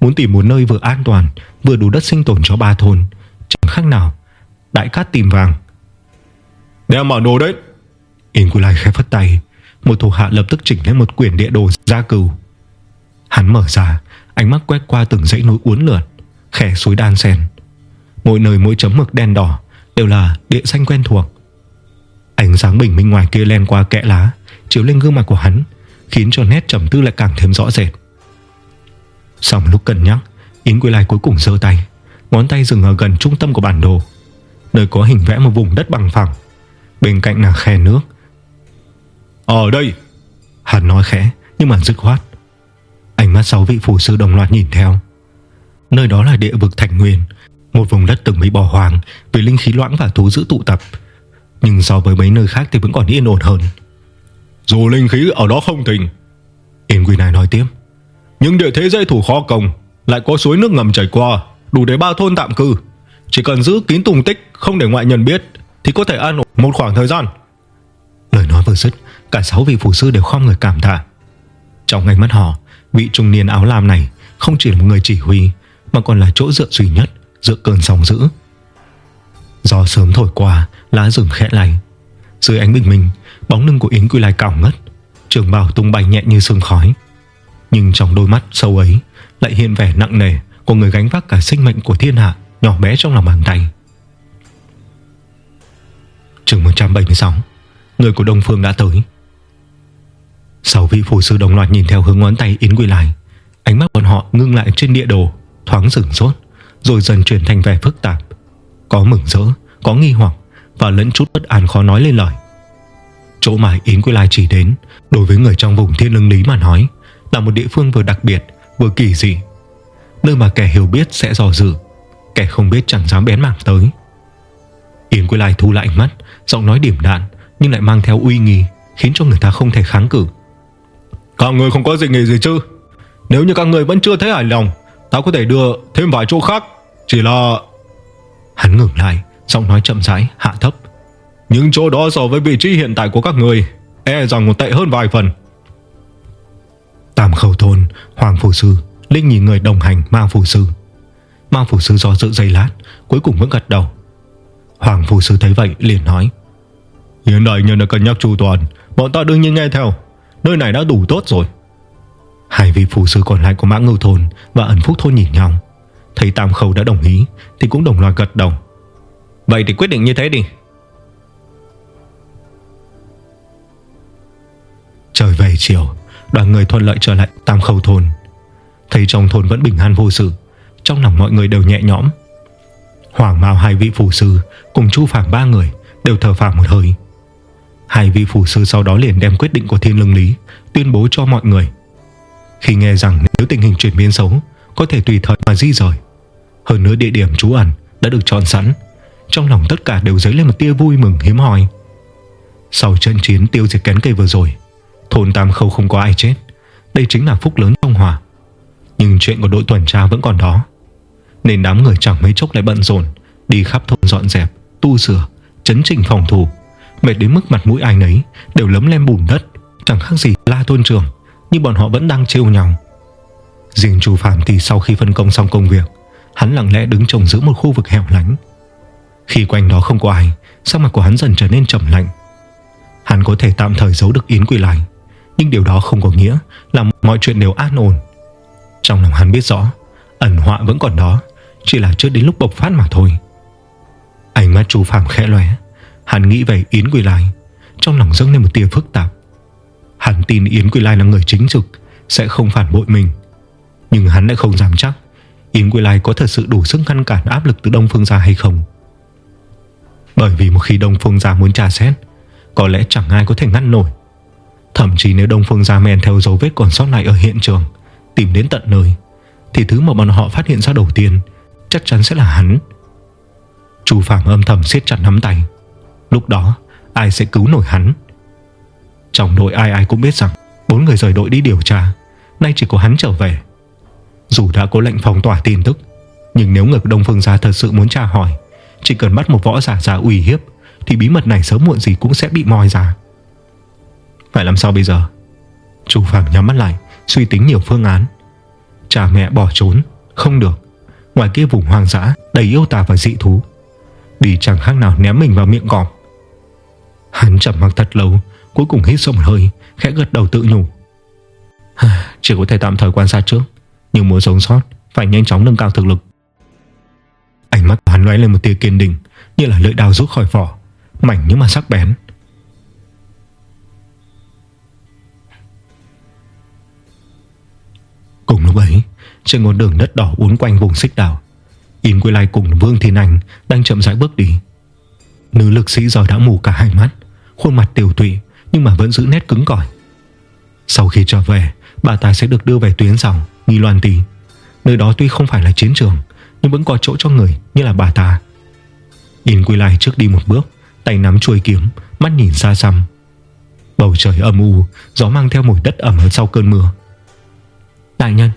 Muốn tìm một nơi vừa an toàn Vừa đủ đất sinh tồn cho ba thôn Chẳng khác nào Đại cát tìm vàng. Đem bản đồ đấy. Yến Quy Lai khẽ phất tay một thủ hạ lập tức chỉnh lên một quyển địa đồ gia cừu. Hắn mở ra Ánh mắt quét qua từng dãy núi uốn lượn Khẽ suối đan xen, Mỗi nơi mỗi chấm mực đen đỏ Đều là địa xanh quen thuộc. Ánh sáng bình minh ngoài kia len qua kẽ lá Chiếu lên gương mặt của hắn Khiến cho nét trầm tư lại càng thêm rõ rệt. Sau một lúc cân nhắc Yến Quy Lai cuối cùng giơ tay Ngón tay dừng ở gần trung tâm của bản đồ. Nơi có hình vẽ một vùng đất bằng phẳng. Bên cạnh là khe nước ở đây. Hắn nói khẽ nhưng mà dứt khoát. Ánh mắt sáu vị phù sư đồng loạt nhìn theo. Nơi đó là địa vực Thành Nguyên Một vùng đất từng bị bỏ hoang Vì linh khí loãng và thú dữ tụ tập. Nhưng so với mấy nơi khác thì vẫn còn yên ổn hơn. Dù linh khí ở đó không tình. Yên Quy này nói tiếp. Nhưng địa thế dây thủ khó công Lại có suối nước ngầm chảy qua Đủ để ba thôn tạm cư. Chỉ cần giữ kín tung tích Không để ngoại nhân biết Thì có thể an ổn một khoảng thời gian. Lời nói vừa dứt Cả sáu vị phù sư đều không người cảm tạ. Trong ánh mắt họ, Vị trung niên áo lam này Không chỉ là một người chỉ huy, Mà còn là chỗ dựa duy nhất Dựa cơn sóng dữ. Gió sớm thổi qua, Lá rừng khẽ lay. Dưới ánh bình minh, Bóng lưng của Yến Quy Lai cảo ngất, Trường bào tung bay nhẹ như sương khói. Nhưng trong đôi mắt sâu ấy Lại hiện vẻ nặng nề Của người gánh vác cả sinh mệnh của thiên hạ Nhỏ bé trong lòng bàn tay. Trường 176 Người của Đông Phương đã tới. Sáu vị phù sư đồng loạt nhìn theo hướng ngón tay Yến Quy Lai Ánh mắt bọn họ ngưng lại trên địa đồ Thoáng rừng rốt Rồi dần chuyển thành vẻ phức tạp Có mừng rỡ, có nghi hoặc Và lẫn chút bất an khó nói lên lời. Chỗ mà Yến Quy Lai chỉ đến Đối với người trong vùng thiên lương lý mà nói Là một địa phương vừa đặc biệt Vừa kỳ dị. Nơi mà kẻ hiểu biết sẽ dò dự Kẻ không biết chẳng dám bén mảng tới. Yến Quy Lai thu lại mắt Giọng nói điểm đạn Nhưng lại mang theo uy nghi Khiến cho người ta không thể kháng cự. Các người không có gì nghị gì chứ. Nếu như các người vẫn chưa thấy hài lòng Ta có thể đưa thêm vài chỗ khác. Chỉ là Hắn ngừng lại, Giọng nói chậm rãi, hạ thấp. Những chỗ đó so với vị trí hiện tại của các người E rằng còn tệ hơn vài phần. Tam khẩu thôn, Hoàng Phủ Sư, Linh nhìn người đồng hành, Ma Phủ Sư. Ma Phủ Sư do dự giây lát, Cuối cùng vẫn gật đầu. Hoàng Phủ Sư thấy vậy liền nói, Hiện đại nhân đã cân nhắc chu toàn, Bọn ta đương nhiên nghe theo. Nơi này đã đủ tốt rồi. Hai vị phù sư còn lại của Mã Ngưu Thôn Và ẩn Phúc Thôn nhìn nhau. Thấy Tam Khâu đã đồng ý Thì cũng đồng loạt gật đầu. Vậy thì quyết định như thế đi. Trời về chiều, Đoàn người thuận lợi trở lại Tam Khâu Thôn. Thấy trong thôn vẫn bình an vô sự, Trong lòng mọi người đều nhẹ nhõm. Hoàng Mao, hai vị phù sư Cùng Chu Phảng ba người Đều thở phào một hơi. Hai vị phù sư sau đó liền đem quyết định của thiên lương lý Tuyên bố cho mọi người. Khi nghe rằng nếu tình hình chuyển biến xấu, Có thể tùy thời mà di rời. Hơn nữa địa điểm trú ẩn đã được chọn sẵn, Trong lòng tất cả đều dấy lên một tia vui mừng hiếm hoi. Sau trận chiến tiêu diệt kén cây vừa rồi, Thôn Tam Khâu không có ai chết. Đây chính là phúc lớn trong hòa. Nhưng chuyện của đội tuần tra vẫn còn đó. Nên đám người chẳng mấy chốc lại bận rộn, Đi khắp thôn dọn dẹp, Tu sửa, Chấn trình phòng thủ. Mệt đến mức mặt mũi ai nấy Đều lấm lem bùn đất Chẳng khác gì la thôn trường Nhưng bọn họ vẫn đang trêu nhau. Riêng Chu Phạm thì sau khi phân công xong công việc Hắn lặng lẽ đứng trồng giữa một khu vực hẻo lánh. Khi quanh đó không có ai Sắc mặt của hắn dần trở nên trầm lạnh. Hắn có thể tạm thời giấu được Yến Quỳ lại, Nhưng điều đó không có nghĩa Là mọi chuyện đều an ổn. Trong lòng hắn biết rõ Ẩn họa vẫn còn đó Chỉ là chưa đến lúc bộc phát mà thôi. Ánh mắt Chu Phạm khẽ lóe Hắn nghĩ về Yến Quỳ Lai. Trong lòng dâng lên một tia phức tạp. Hắn tin Yến Quỳ Lai là người chính trực, Sẽ không phản bội mình. Nhưng hắn lại không dám chắc Yến Quỳ Lai có thật sự đủ sức ngăn cản áp lực từ Đông Phương Gia hay không. Bởi vì một khi Đông Phương Gia muốn trà xét, Có lẽ chẳng ai có thể ngăn nổi. Thậm chí nếu Đông Phương Gia men theo dấu vết còn sót lại ở hiện trường, Tìm đến tận nơi, Thì thứ mà bọn họ phát hiện ra đầu tiên Chắc chắn sẽ là hắn. Chú Phạm âm thầm siết chặt nắm tay. Lúc đó, ai sẽ cứu nổi hắn? Trong đội ai ai cũng biết rằng, Bốn người rời đội đi điều tra, Nay chỉ có hắn trở về. Dù đã có lệnh phong tỏa tin tức, Nhưng nếu ngực Đông Phương Gia thật sự muốn tra hỏi, Chỉ cần bắt một võ giả giả uy hiếp, Thì bí mật này sớm muộn gì cũng sẽ bị moi ra. Phải làm sao bây giờ? Chu Phạm nhắm mắt lại, Suy tính nhiều phương án. Cha mẹ bỏ trốn, Không được. Ngoài kia vùng hoang dã, Đầy yêu tà và dị thú. Đi chẳng khác nào ném mình vào miệng cọp. Hắn chậm mặc thật lâu, Cuối cùng hít sâu một hơi, Khẽ gật đầu tự nhủ. Chỉ có thể tạm thời quan sát trước, Nhưng muốn sống sót, Phải nhanh chóng nâng cao thực lực. Ánh mắt hắn lóe lên một tia kiên định, Như là lưỡi đao rút khỏi vỏ, Mảnh nhưng mà sắc bén. Cùng lúc ấy, Trên ngọn đường đất đỏ uốn quanh vùng xích đảo yên Quy Lai cùng Vương Thiên Anh Đang chậm rãi bước đi. Nữ lực sĩ giờ đã mù cả hai mắt, Khuôn mặt tiểu tụy Nhưng mà vẫn giữ nét cứng cỏi. Sau khi trở về, Bà ta sẽ được đưa về tuyến dòng Nghi Loan Tì Nơi đó tuy không phải là chiến trường, Nhưng vẫn có chỗ cho người như là bà ta. Yên Quy lại trước đi một bước, Tay nắm chuôi kiếm, Mắt nhìn xa xăm. Bầu trời âm u, Gió mang theo mùi đất ẩm ở sau cơn mưa. Đại nhân.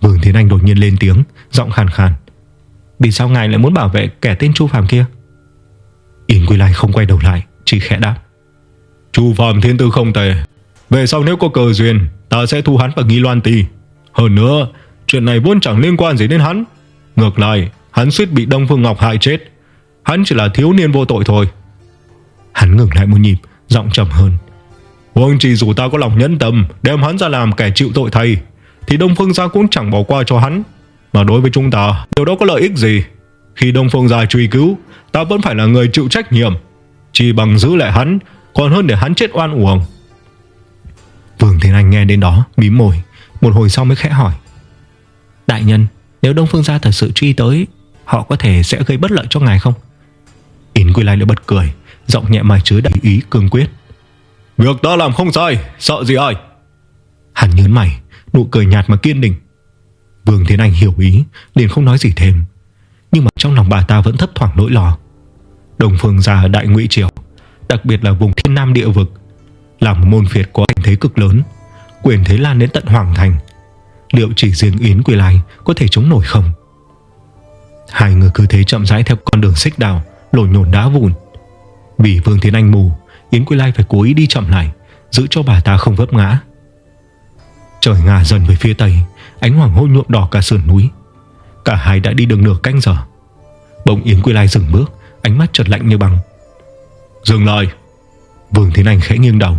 Vương Thiên Anh đột nhiên lên tiếng, Giọng khàn khàn. Vì sao ngài lại muốn bảo vệ kẻ tên Chu Phạm kia? Yến Quy Lai không quay đầu lại Chỉ khẽ đáp. Chu Phạm thiên tư không tệ. Về sau nếu có cờ duyên Ta sẽ thu hắn vào nghi loan tì Hơn nữa Chuyện này vốn chẳng liên quan gì đến hắn. Ngược lại Hắn suýt bị Đông Phương Ngọc hại chết. Hắn chỉ là thiếu niên vô tội thôi. Hắn ngừng lại một nhịp Giọng trầm hơn. Huống chỉ dù ta có lòng nhẫn tâm Đem hắn ra làm kẻ chịu tội thay Thì Đông Phương gia cũng chẳng bỏ qua cho hắn. Mà đối với chúng ta Điều đó có lợi ích gì khi Đông Phương gia truy cứu, Ta vẫn phải là người chịu trách nhiệm. Chỉ bằng giữ lại hắn, Còn hơn để hắn chết oan uổng. Vương Thiên Anh nghe đến đó Mím môi. Một hồi sau mới khẽ hỏi. Đại nhân, Nếu Đông Phương gia thật sự truy tới, Họ có thể sẽ gây bất lợi cho ngài không? Yến Quy Lai lại bật cười, Giọng nhẹ mà chứa đầy ý cương quyết. Việc ta làm không sai, Sợ gì ai? Hắn nhớn mày, Nụ cười nhạt mà kiên định. Vương Thiên Anh hiểu ý, liền không nói gì thêm. Nhưng mà trong lòng bà ta vẫn thấp thoảng nỗi lo. Đồng phương gia ở Đại Ngụy Triều, Đặc biệt là vùng thiên nam địa vực Là một môn phiệt có ảnh thế cực lớn, Quyền thế lan đến tận Hoàng Thành. Liệu chỉ riêng Yến Quỳ Lai Có thể chống nổi không? Hai người cứ thế chậm rãi theo con đường xích đào Lồi nhổn đá vụn. Vì Vương Thiên Anh mù, Yến Quy Lai phải cố ý đi chậm lại, Giữ cho bà ta không vấp ngã. Trời ngả dần về phía tây, Ánh hoàng hôn nhuộm đỏ cả sườn núi. Cả hai đã đi được nửa canh giờ. Bỗng Yến Quy Lai dừng bước, Ánh mắt chợt lạnh như băng. Dừng lại. Vương Thiên Anh khẽ nghiêng đầu,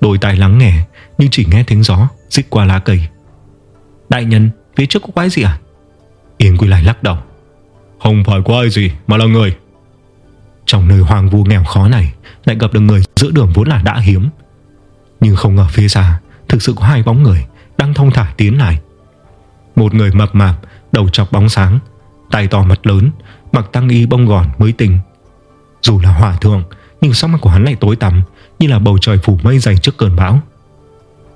Đôi tai lắng nghe, Nhưng chỉ nghe tiếng gió Xích qua lá cây. Đại nhân, phía trước có quái gì à? Yến Quy Lai lắc đầu. Không phải quái gì mà là người. Trong nơi hoàng vu nghèo khó này, Lại gặp được người giữa đường vốn là đã hiếm. Nhưng không ngờ phía xa, Thực sự có hai bóng người Đang thông thả tiến lại. Một người mập mạp Đầu chọc bóng sáng Tay to mặt lớn Mặc tăng y bông gòn mới tinh. Dù là hỏa thượng Nhưng sắc mặt của hắn lại tối tăm Như là bầu trời phủ mây dày trước cơn bão.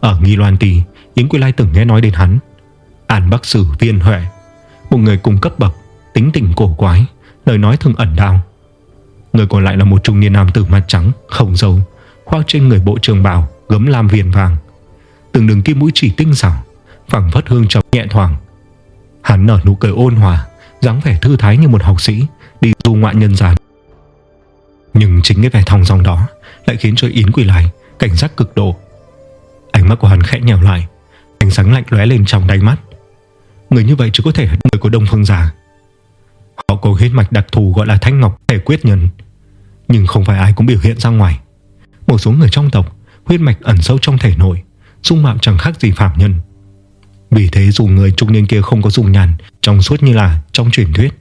Ở Nghi Loan Tì Yến Quy Lai từng nghe nói đến hắn. An Bắc Sử Viên Huệ Một người cùng cấp bậc Tính tình cổ quái Lời nói thường ẩn đau. Người còn lại là một trung niên nam tử mặt trắng Không dầu, Khoác trên người bộ trường bào Gấm lam viền vàng. Từng đường kim mũi chỉ tinh xảo phẳng phất hương trầm nhẹ thoảng Hắn nở nụ cười ôn hòa, dáng vẻ thư thái như một học sĩ, Đi du ngoại nhân gian. Nhưng chính cái vẻ thong dong đó Lại khiến cho Yến quỳ lại Cảnh giác cực độ. Ánh mắt của hắn khẽ nhèo lại, Ánh sáng lạnh lóe lên trong đáy mắt. Người như vậy chỉ có thể là người của Đông Phương Già Họ có huyết mạch đặc thù gọi là thanh ngọc thể quyết nhân, Nhưng không phải ai cũng biểu hiện ra ngoài. Một số người trong tộc Huyết mạch ẩn sâu trong thể nội, Dung mạo chẳng khác gì phạm nhân. Vì thế dù người trung niên kia không có dùng nhàn, Trong suốt như là trong truyền thuyết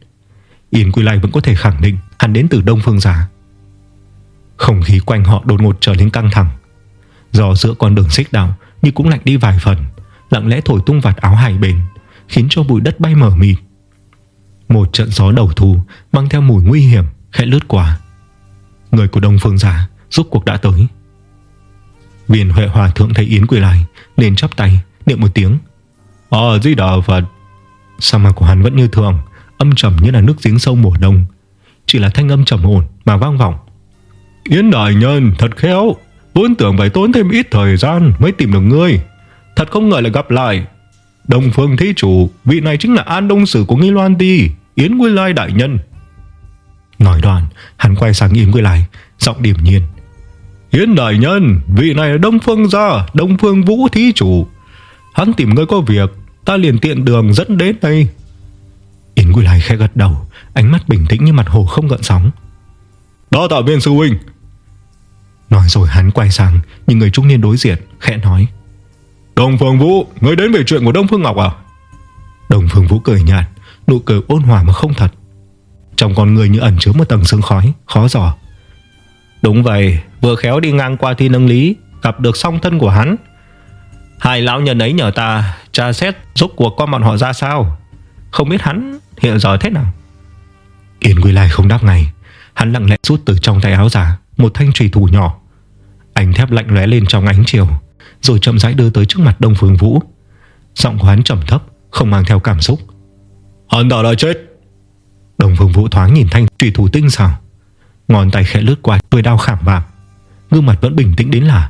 yến Quy Lai vẫn có thể khẳng định Hắn đến từ Đông Phương Giá. Không khí quanh họ đột ngột trở nên căng thẳng. Do giữa con đường xích đạo Nhưng cũng lạnh đi vài phần, Lặng lẽ thổi tung vạt áo hải bền Khiến cho bụi đất bay mở mịt. Một trận gió đầu thu Mang theo mùi nguy hiểm, khẽ lướt qua. Người của Đông Phương Giả Rốt cuộc đã tới. Viên Huệ Hòa Thượng thấy Yến quỳ lại liền chắp tay, niệm một tiếng. Ờ di đà Phật Sao mà của hắn vẫn như thường, Âm trầm như là nước giếng sâu mùa đông. Chỉ là thanh âm trầm ổn mà vang vọng. Yến đại nhân, thật khéo. Vốn tưởng phải tốn thêm ít thời gian Mới tìm được ngươi. Thật không ngờ lại gặp lại. Đông phương thí chủ, Vị này chính là an đông sử của Nghi Loan Ti, Yến Quy Lai đại nhân. Nói đoạn hắn quay sang Yến Quy Lai, Giọng điềm nhiên. Yến đại nhân, Vị này là Đông Phương gia, Đông Phương Vũ thí chủ. Hắn tìm ngươi có việc, Ta liền tiện đường dẫn đến đây. Yến Quy Lai khẽ gật đầu, Ánh mắt bình tĩnh như mặt hồ không gợn sóng. Đó tạo viên sư huynh. Nói rồi hắn quay sang, Nhìn người trung niên đối diện, khẽ nói. Đồng Phương Vũ ngươi đến về chuyện của Đông Phương Ngọc à? Đồng Phương Vũ cười nhạt, Nụ cười ôn hòa mà không thật. Trong con người như ẩn chứa một tầng sương khói, Khó dò. Đúng vậy, Vừa khéo đi ngang qua thi nâng lý, Gặp được song thân của hắn. Hai lão nhân ấy nhờ ta tra xét giúp cuộc con bọn họ ra sao? Không biết hắn hiện giờ thế nào? Yên Quy Lai không đáp ngay. Hắn lặng lẽ rút từ trong tay áo giả Một thanh trùy thủ nhỏ. Ánh thép lạnh lóe lên trong ánh chiều Rồi chậm rãi đưa tới trước mặt Đông Phương Vũ. Giọng của hắn trầm thấp Không mang theo cảm xúc. Hắn đã đã chết. Đông Phương Vũ thoáng nhìn thanh trùy thủ tinh xảo. Ngón tay khẽ lướt qua đuôi đao khảm vàng Gương mặt vẫn bình tĩnh đến lạ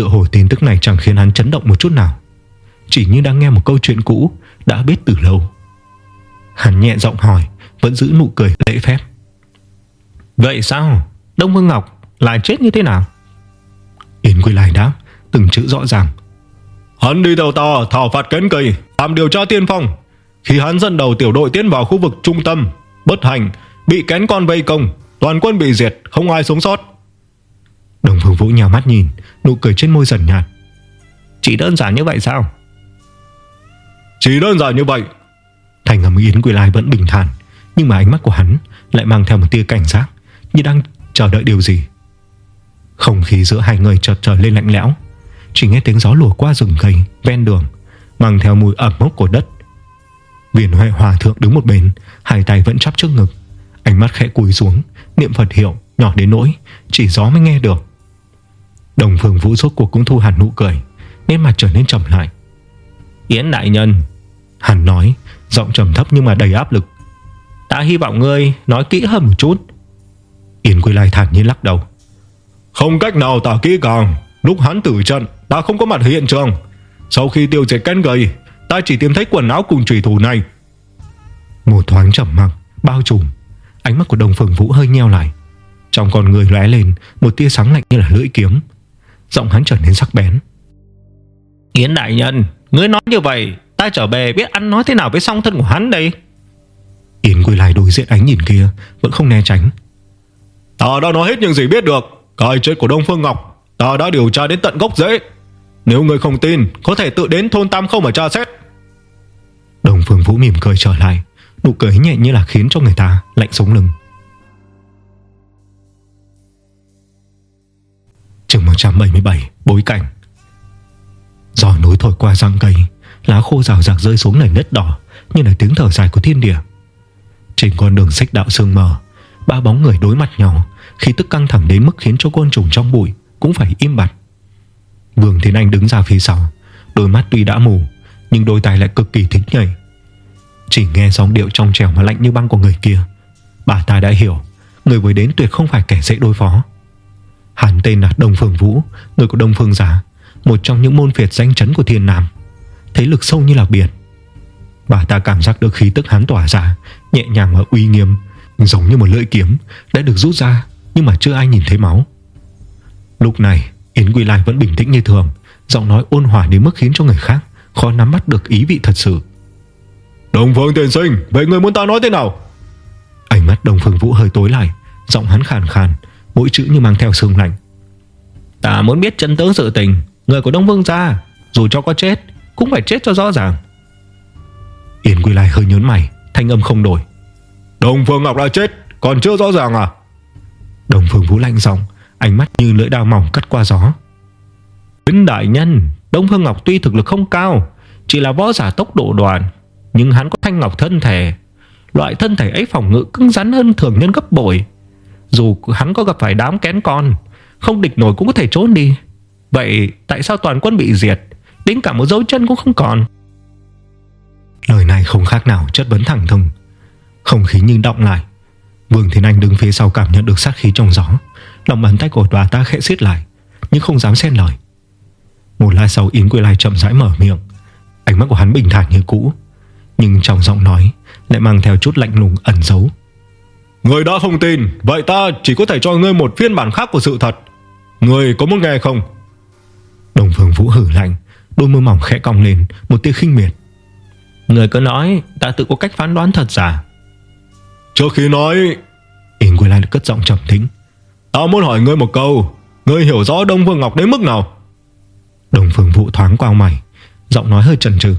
Tựa hồ tin tức này chẳng khiến hắn chấn động một chút nào. Chỉ như đang nghe một câu chuyện cũ, Đã biết từ lâu. Hắn nhẹ giọng hỏi, Vẫn giữ nụ cười lễ phép. Vậy sao? Đông Phương Ngọc lại chết như thế nào? Yến Quy Lai đáp, Từng chữ rõ ràng. Hắn đi theo to thảo phạt kén cây Làm điều tra tiên phong. Khi hắn dẫn đầu tiểu đội tiến vào khu vực trung tâm, Bất hành Bị kén con vây công, Toàn quân bị diệt, Không ai sống sót. Đồng Phương Vũ nhào mắt nhìn Nụ cười trên môi dần nhạt. Chỉ đơn giản như vậy sao? Chỉ đơn giản như vậy. Thành âm Yến Quỳ Lai vẫn bình thản Nhưng mà ánh mắt của hắn Lại mang theo một tia cảnh giác Như đang chờ đợi điều gì. Không khí giữa hai người chợt trở lên lạnh lẽo Chỉ nghe tiếng gió lùa qua rừng cây Ven đường Mang theo mùi ẩm mốc của đất. Viên Huệ Hòa Thượng đứng một bên Hai tay vẫn chắp trước ngực Ánh mắt khẽ cúi xuống Niệm Phật hiệu nhỏ đến nỗi Chỉ gió mới nghe được Đồng Phương Vũ rốt cuộc cũng thu hẳn nụ cười Nên mặt trở nên trầm lại. Yến đại nhân. Hắn nói Giọng trầm thấp nhưng mà đầy áp lực. Ta hy vọng ngươi nói kỹ hơn một chút. Yến Quy Lai thản nhiên lắc đầu. Không cách nào tả kỹ càng. Lúc hắn tử trận Ta không có mặt hiện trường. Sau khi tiêu diệt cánh gầy Ta chỉ tìm thấy quần áo cùng trùy thủ này. Một thoáng trầm mặc Bao trùm. Ánh mắt của Đồng Phương Vũ hơi nheo lại. Trong con người lóe lên Một tia sáng lạnh như là lưỡi kiếm Giọng hắn trở nên sắc bén. Yến đại nhân Ngươi nói như vậy Ta trở về biết ăn nói thế nào với song thân của hắn đây. Yến quay lại đối diện ánh nhìn kia Vẫn không né tránh. Ta đã nói hết những gì biết được Cái chết của Đông Phương Ngọc Ta đã điều tra đến tận gốc rễ. Nếu người không tin Có thể tự đến thôn Tam không mà tra xét. Đông Phương Vũ mỉm cười trở lại Nụ cười nhẹ như là khiến cho người ta lạnh sống lưng Trường 177 Bối cảnh. Gió núi thổi qua răng cây, Lá khô rào rạc rơi xuống nền đất đỏ, Như là tiếng thở dài của thiên địa. Trên con đường xích đạo sương mờ, Ba bóng người đối mặt nhau Khi tức căng thẳng đến mức khiến cho côn trùng trong bụi Cũng phải im bặt. Vương Thiên Anh đứng ra phía sau, Đôi mắt tuy đã mù, Nhưng đôi tay lại cực kỳ thích nhảy. Chỉ nghe giọng điệu trong trẻo mà lạnh như băng của người kia, Bà ta đã hiểu, Người vừa đến tuyệt không phải kẻ dễ đối phó. Hắn tên là Đông Phương Vũ Người của Đông Phương Giả Một trong những môn phiệt danh chấn của thiên nam. Thế lực sâu như là biển. Bà ta cảm giác được khí tức hắn tỏa ra Nhẹ nhàng và uy nghiêm Giống như một lưỡi kiếm Đã được rút ra Nhưng mà chưa ai nhìn thấy máu. Lúc này Yến Quy Lai vẫn bình tĩnh như thường Giọng nói ôn hòa đến mức khiến cho người khác Khó nắm bắt được ý vị thật sự. Đồng Phương Tiền Sinh Vậy người muốn ta nói thế nào? Mắt Đông Phương Vũ hơi tối lại Giọng hắn khàn khàn Mỗi chữ như mang theo sương lạnh. Ta muốn biết chân tướng sự tình, Người của Đông Vương gia Dù cho có chết, Cũng phải chết cho rõ ràng. Yến Quy Lai hơi nhớn mày, Thanh âm không đổi. Đông Phương Ngọc đã chết, Còn chưa rõ ràng à? Đông Phương Vũ lạnh giọng, Ánh mắt như lưỡi dao mỏng cắt qua gió. Yến đại nhân, Đông Phương Ngọc tuy thực lực không cao, Chỉ là võ giả tốc độ đoàn Nhưng hắn có thanh ngọc thân thể. Loại thân thể ấy phòng ngự cứng rắn hơn thường nhân gấp bội. Dù hắn có gặp phải đám kén con, Không địch nổi cũng có thể trốn đi. Vậy tại sao toàn quân bị diệt, Đến cả một dấu chân cũng không còn? Lời này không khác nào chất vấn thẳng thừng. Không khí như động lại. Vương Thiên Anh đứng phía sau cảm nhận được sát khí trong gió. Lòng bàn tay của bà ta khẽ xiết lại, Nhưng không dám xen lời. Một lát sau Yến Quy Lai chậm rãi mở miệng. Ánh mắt của hắn bình thản như cũ, Nhưng trong giọng nói Lại mang theo chút lạnh lùng ẩn giấu. Người đã không tin Vậy ta chỉ có thể cho ngươi một phiên bản khác của sự thật. Người có muốn nghe không? Đồng phương vũ hử lạnh Đôi môi mỏng khẽ cong lên Một tia khinh miệt. Người cứ nói ta tự có cách phán đoán thật giả? Trước khi nói Yến Quy Lai cất giọng trầm thính. Ta muốn hỏi ngươi một câu Ngươi hiểu rõ Đông Phương Ngọc đến mức nào? Đồng phương vũ thoáng qua mày Giọng nói hơi chần chừ.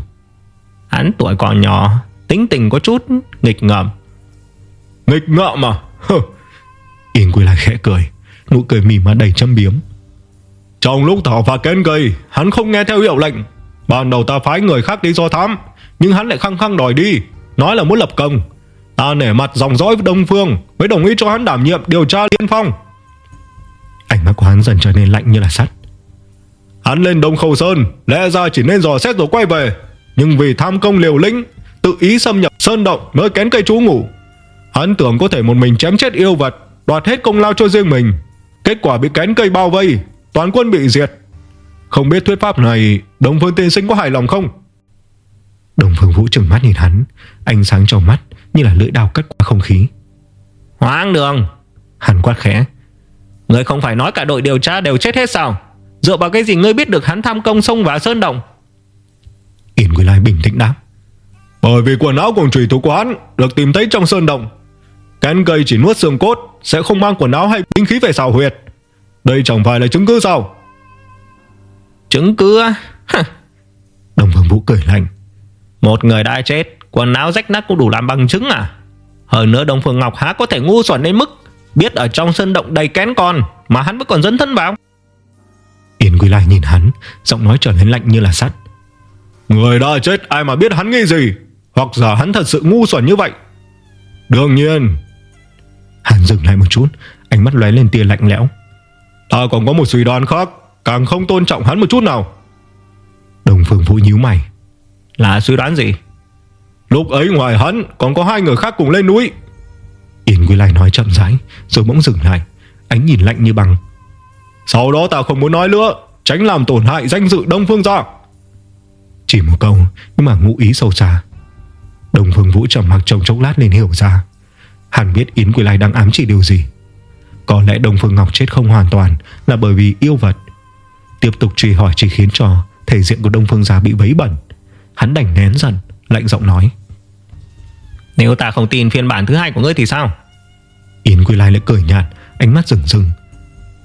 Hắn tuổi còn nhỏ Tính tình có chút nghịch ngợm Nghịch ngợm mà. Yên Quy lại khẽ cười, Nụ cười mỉm mà đầy châm biếm. Trong lúc thảo phạt kén cây Hắn không nghe theo hiệu lệnh. Ban đầu ta phái người khác đi do thám, Nhưng hắn lại khăng khăng đòi đi, Nói là muốn lập công. Ta nể mặt dòng dõi Đông Phương, Mới đồng ý cho hắn đảm nhiệm điều tra liên phong. Ánh mắt của hắn dần trở nên lạnh như là sắt. Hắn lên Đông Khâu Sơn, Lẽ ra chỉ nên dò xét rồi quay về. Nhưng vì tham công liều lĩnh, Tự ý xâm nhập sơn động nơi kén cây trú ngủ Hắn tưởng có thể một mình chém chết yêu vật Đoạt hết công lao cho riêng mình. Kết quả bị kén cây bao vây Toàn quân bị diệt. Không biết thuyết pháp này Đồng Phương Tiên Sinh có hài lòng không? Đồng Phương Vũ trừng mắt nhìn hắn Ánh sáng trong mắt như là lưỡi đao cắt qua không khí. Hoang đường! Hắn quát khẽ. Ngươi không phải nói cả đội điều tra đều chết hết sao? Dựa vào cái gì ngươi biết được hắn tham công sông và sơn động? Yến Quy Lai bình tĩnh đáp. Bởi vì quần áo cùng trùy thủ quán Được tìm thấy trong sơn động Kén cây chỉ nuốt xương cốt Sẽ không mang quần áo hay binh khí về xào huyệt. Đây chẳng phải là chứng cứ sao? Chứng cứ á? Đồng Phương Vũ cười lạnh. Một người đã chết Quần áo rách nát cũng đủ làm bằng chứng à? Hơn nữa Đông Phương Ngọc há có thể ngu xuẩn đến mức Biết ở trong sơn động đầy kén con Mà hắn vẫn còn dẫn thân vào. Yến Quy Lai nhìn hắn Giọng nói trở nên lạnh như là sắt. Người đã chết ai mà biết hắn nghĩ gì? Hoặc giả hắn thật sự ngu xuẩn như vậy? Đương nhiên Hắn dừng lại một chút, Ánh mắt lóe lên tia lạnh lẽo. Ta còn có một suy đoán khác, Càng không tôn trọng hắn một chút nào. Đồng Phương Vũ nhíu mày. Là suy đoán gì? Lúc ấy ngoài hắn còn có hai người khác cùng lên núi. Yển Quy Lai nói chậm rãi, Rồi bỗng dừng lại, Ánh nhìn lạnh như băng. Sau đó ta không muốn nói nữa, Tránh làm tổn hại danh dự Đông Phương gia. Chỉ một câu, Nhưng mà ngụ ý sâu xa. Đông Phương Vũ trầm mặc trong chốc lát nên hiểu ra. Hắn biết Yến Quy Lai đang ám chỉ điều gì. Có lẽ Đông Phương Ngọc chết không hoàn toàn Là bởi vì yêu vật. Tiếp tục truy hỏi chỉ khiến cho Thể diện của Đông Phương gia bị vấy bẩn. Hắn đành nén giận Lạnh giọng nói. Nếu ta không tin phiên bản thứ hai của ngươi thì sao? Yến Quy Lai lại cười nhạt Ánh mắt rừng rừng.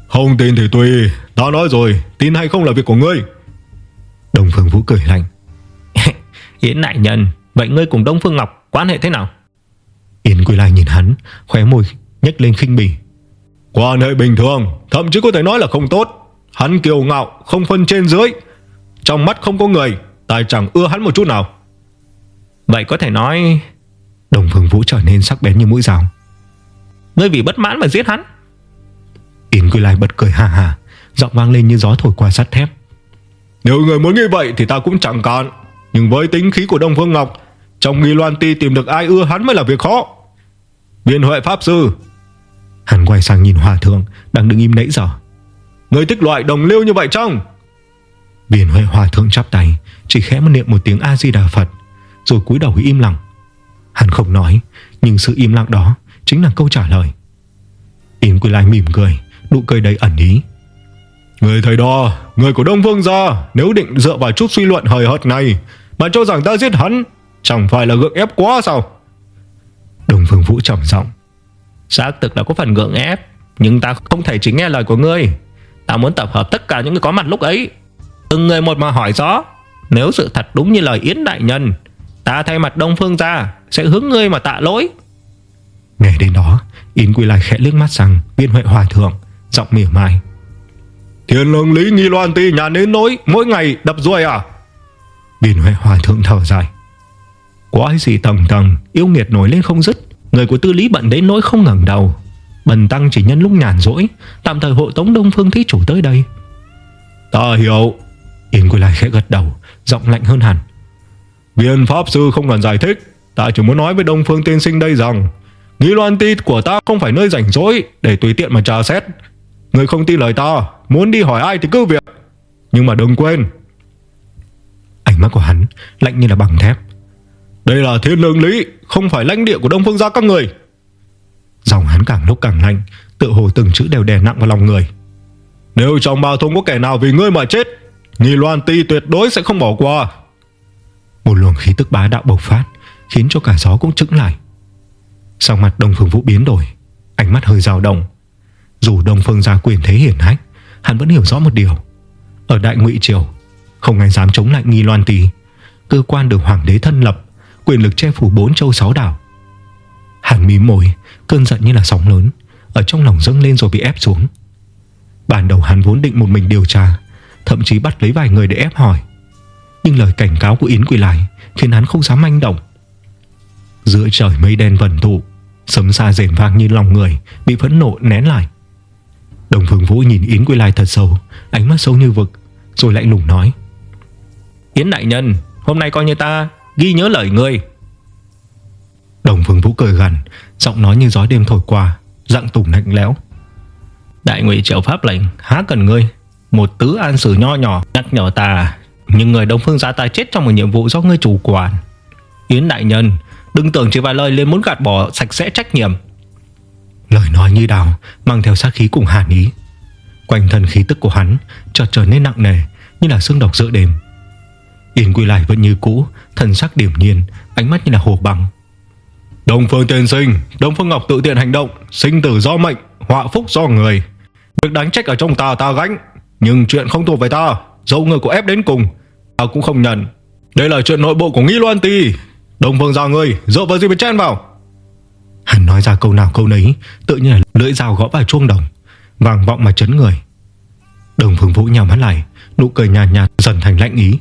Không tin thì tùy Ta nói rồi tin hay không là việc của ngươi. Đông Phương Vũ cười lạnh. Yến đại nhân Vậy ngươi cùng Đông Phương Ngọc quan hệ thế nào Yến Quy Lai nhìn hắn Khóe môi nhếch lên khinh bỉ. Quan hệ bình thường Thậm chí có thể nói là không tốt. Hắn kiêu ngạo không phân trên dưới. Trong mắt không có người tài chẳng ưa hắn một chút nào. Vậy có thể nói Đồng Phương Vũ trở nên sắc bén như mũi rào Ngươi vì bất mãn mà giết hắn. Yến Quy Lai bật cười hà hà Giọng vang lên như gió thổi qua sắt thép. Nếu người muốn như vậy thì ta cũng chẳng cản Nhưng với tính khí của Đông Phương Ngọc Trong nghi loan ti tìm được ai ưa hắn mới là việc khó Biên Huệ Pháp Sư. Hắn quay sang nhìn Hòa Thượng, Đang đứng im nãy giờ. Người thích loại đồng liêu như vậy chăng? Biên Huệ Hòa Thượng chắp tay, Chỉ khẽ một niệm một tiếng A-di-đà Phật, Rồi cúi đầu im lặng. Hắn không nói, Nhưng sự im lặng đó Chính là câu trả lời. Yến Quy Lai mỉm cười, Nụ cười đầy ẩn ý. Người thầy đó Người của Đông Vương gia, Nếu định dựa vào chút suy luận hời hợt này, Mà cho rằng ta giết hắn, Chẳng phải là gượng ép quá sao? Đông Phương Vũ trầm giọng. Xác thực là có phần gượng ép Nhưng ta không thể chỉ nghe lời của ngươi. Ta muốn tập hợp tất cả những người có mặt lúc ấy. Từng người một mà hỏi rõ Nếu sự thật đúng như lời Yến Đại Nhân Ta thay mặt Đông Phương ra Sẽ hướng ngươi mà tạ lỗi. Nghe đến đó Yến Quy Lai khẽ liếc mắt rằng Viên Huệ Hòa Thượng Giọng mỉa mai. Thiên lương lý nghi loan ti nhà đến nỗi Mỗi ngày đập ruồi à? Viên Huệ Hòa Thượng thở dài Quái gì tầng tầng Yêu nghiệt nổi lên không dứt. Người của tư lý bận đến nỗi không ngẩng đầu. Bần tăng chỉ nhân lúc nhàn rỗi Tạm thời hộ tống Đông Phương Thí Chủ tới đây. Ta hiểu. Yên Quy Lai khẽ gật đầu Giọng lạnh hơn hẳn. Viên Pháp Sư không cần giải thích. Ta chỉ muốn nói với Đông Phương Tiên Sinh đây rằng Nghi loan ti của ta không phải nơi rảnh rỗi Để tùy tiện mà trà xét. Người không tin lời ta Muốn đi hỏi ai thì cứ việc. Nhưng mà đừng quên. Ánh mắt của hắn lạnh như là bằng thép đây là thiên lương lý, Không phải lãnh địa của Đông Phương gia các người. Dòng hắn càng lúc càng lạnh Tự hồ từng chữ đều đè nặng vào lòng người. Nếu trong bao thôn có kẻ nào vì ngươi mà chết, Nghi loan ti tuyệt đối sẽ không bỏ qua. Một luồng khí tức bá đạo bộc phát, Khiến cho cả gió cũng chững lại. Sau mặt Đông Phương Vũ biến đổi, Ánh mắt hơi dao động. Dù Đông Phương gia quyền thế hiển hách, Hắn vẫn hiểu rõ một điều. Ở Đại Ngụy Triều, Không ai dám chống lại nghi loan tì Cơ quan được hoàng đế thân lập Quyền lực che phủ bốn châu sáu đảo. Hắn mím môi, Cơn giận như là sóng lớn, Ở trong lòng dâng lên rồi bị ép xuống. Ban đầu hắn vốn định một mình điều tra, Thậm chí bắt lấy vài người để ép hỏi. Nhưng lời cảnh cáo của Yến Quỳ lại Khiến hắn không dám manh động. Giữa trời mây đen vần tụ Sấm xa rền vang như lòng người, Bị phẫn nộ nén lại. Đồng Phương Vũ nhìn Yến Quy Lai thật sâu, Ánh mắt sâu như vực, Rồi lạnh lùng nói. Yến đại nhân, Hôm nay coi như ta ghi nhớ lời ngươi. Đồng Phương Vũ cười gần Giọng nói như gió đêm thổi qua Dặng tùng lạnh lẽo. Đại ngụy triệu pháp lệnh, há cần ngươi? Một tứ an sử nho nhỏ, nhắc nhở ta, Nhưng người Đông Phương gia ta chết trong một nhiệm vụ do ngươi chủ quản. Yến đại nhân, Đừng tưởng chỉ vài lời lên muốn gạt bỏ sạch sẽ trách nhiệm. Lời nói như đào, Mang theo sát khí cùng hàn ý. Quanh thân khí tức của hắn chợt trở nên nặng nề, Như là xương độc giữa đêm. Yên quy lại vẫn như cũ Thần sắc điểm nhiên, Ánh mắt như là hồ bằng Đông Phương tiên sinh Đông Phương Ngọc tự tiện hành động, Sinh tử do mệnh, Họa phúc do người. Việc đánh trách ở trong ta ta gánh. Nhưng chuyện không thuộc về ta Dẫu người của ép đến cùng, Ta cũng không nhận. Đây là chuyện nội bộ của Nghi Loan Tì Đông Phương ra người Dựa vào gì mà chen vào? Hắn nói ra câu nào câu nấy, Tự nhiên là lưỡi dao gõ vào chuông đồng Vàng vọng mà chấn người. Đồng Phương Vũ nhào mắt lại, Nụ cười nhạt nhạt, dần thành lạnh ý.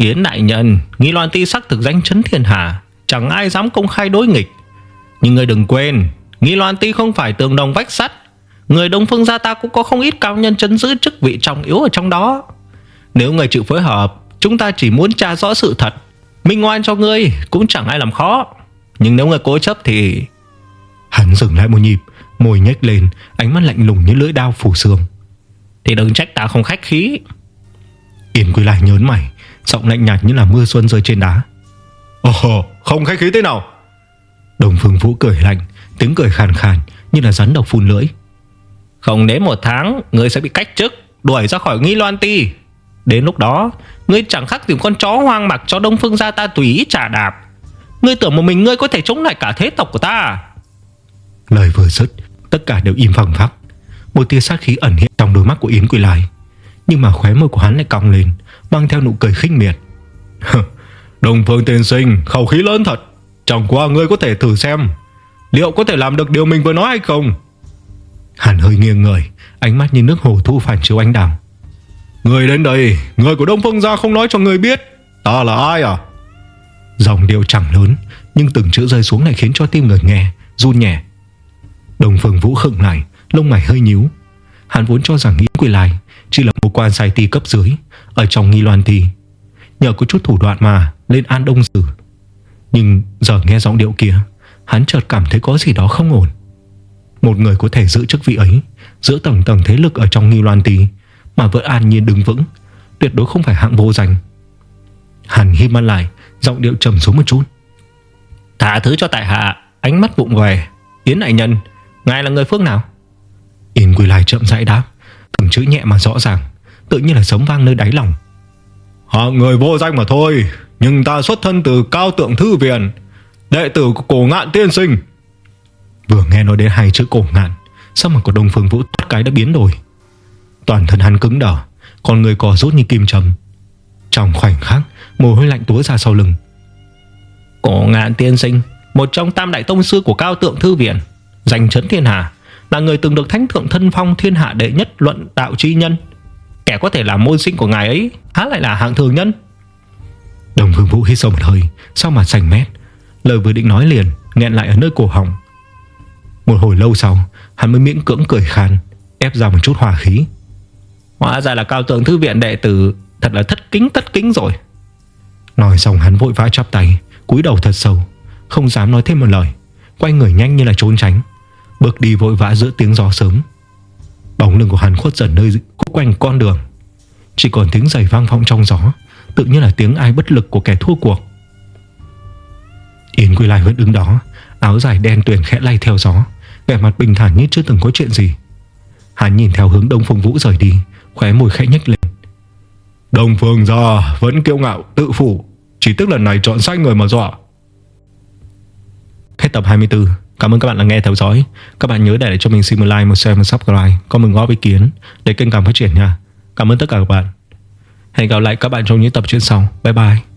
Yến đại nhân Nghi Loan Ti sắc thực danh chấn thiên hạ Chẳng ai dám công khai đối nghịch. Nhưng người đừng quên Nghi Loan Ti không phải tường đồng vách sắt. Người Đông Phương gia ta cũng có không ít cao nhân chấn giữ chức vị trọng yếu ở trong đó. Nếu người chịu phối hợp Chúng ta chỉ muốn tra rõ sự thật. Minh ngoan cho ngươi Cũng chẳng ai làm khó. Nhưng nếu người cố chấp thì Hắn dừng lại một nhịp Môi nhếch lên Ánh mắt lạnh lùng như lưỡi đao phủ xương Thì đừng trách ta không khách khí. Yên Quy lại nhớn mày Giọng lạnh nhạt như là mưa xuân rơi trên đá. Ồ không khách khí thế nào? Đồng Phương Vũ cười lạnh Tiếng cười khàn khàn như là rắn độc phun lưỡi. Không đến một tháng Ngươi sẽ bị cách chức Đuổi ra khỏi nghi loan ti. Đến lúc đó Ngươi chẳng khác tìm con chó hoang mặc cho Đông Phương gia ta tùy ý trả đạp. Ngươi tưởng một mình ngươi có thể chống lại cả thế tộc của ta Lời vừa dứt Tất cả đều im phẳng phắc. Một tia sát khí ẩn hiện trong đôi mắt của Yến Quỳ Lai nhưng mà khóe môi của hắn lại cong lên, Mang theo nụ cười khinh miệt. Đồng phương tiên sinh, Khẩu khí lớn thật. Chẳng qua ngươi có thể thử xem, Liệu có thể làm được điều mình vừa nói hay không? Hắn hơi nghiêng người, Ánh mắt như nước hồ thu phản chiếu ánh đào Người đến đây Người của Đông Phương gia không nói cho người biết, Ta là ai à? Dòng điệu chẳng lớn, Nhưng từng chữ rơi xuống lại khiến cho tim người nghe, Run nhẹ. Đồng Phương Vũ khựng lại, Lông mày hơi nhíu. Hắn vốn cho rằng nghĩ Quỳ lại. Chỉ là một quan sai ti cấp dưới. Ở trong nghi loan ti Nhờ có chút thủ đoạn mà lên an đông sử Nhưng giờ nghe giọng điệu kia Hắn chợt cảm thấy có gì đó không ổn. Một người có thể giữ chức vị ấy Giữa tầng tầng thế lực ở trong nghi loan tí Mà vẫn an nhiên đứng vững Tuyệt đối không phải hạng vô danh. Hắn hít mắt lại Giọng điệu trầm xuống một chút. Thả thứ cho tại hạ Ánh mắt vụng về. Yến đại nhân Ngài là người phương nào? Yến quỳ lại chậm rãi đáp Từng chữ nhẹ mà rõ ràng Tự nhiên là sống vang nơi đáy lòng. Họ người vô danh mà thôi Nhưng ta xuất thân từ cao tượng thư viện Đệ tử của cổ ngạn tiên sinh. Vừa nghe nói đến hai chữ cổ ngạn Sao mà của Đông Phương Vũ thoát cái đã biến đổi? Toàn thân hắn cứng đờ Con người cò rút như kim châm. Trong khoảnh khắc Mồ hôi lạnh túa ra sau lưng. Cổ ngạn tiên sinh Một trong tam đại tông sư của cao tượng thư viện Danh chấn thiên hạ Là người từng được thánh thượng thân phong thiên hạ đệ nhất luận đạo chi nhân. Kẻ có thể làm môn sinh của ngài ấy Há lại là hạng thường nhân. Đồng Phương Vũ hít sâu một hơi Sao mà sành mét? Lời vừa định nói liền nghẹn lại ở nơi cổ họng. Một hồi lâu sau Hắn mới miễn cưỡng cười khan Ép ra một chút hòa khí. Hóa ra là cao tượng thư viện đệ tử Thật là thất kính tất kính rồi. Nói xong hắn vội vã chắp tay cúi đầu thật sâu Không dám nói thêm một lời Quay người nhanh như là trốn tránh Bước đi vội vã giữa tiếng gió sớm. Bóng lưng của hắn khuất dần nơi khúc quanh con đường. Chỉ còn tiếng giày vang vọng trong gió Tự như là tiếng ai bất lực của kẻ thua cuộc. Yến Quy Lai vẫn đứng đó Áo dài đen tuyền khẽ lay theo gió Vẻ mặt bình thản như chưa từng có chuyện gì. Hắn nhìn theo hướng Đông Phương Vũ rời đi Khóe môi khẽ nhếch lên. Đông Phương gia vẫn kiêu ngạo tự phủ Chỉ tức lần này chọn sai người mà dọa. Hết tập 24 Cảm ơn các bạn đã nghe theo dõi. Các bạn nhớ để lại cho mình xin một like, một share, một subscribe. Comment góp ý kiến để kênh càng phát triển nha. Cảm ơn tất cả các bạn. Hẹn gặp lại các bạn trong những tập chuyên sau. Bye bye.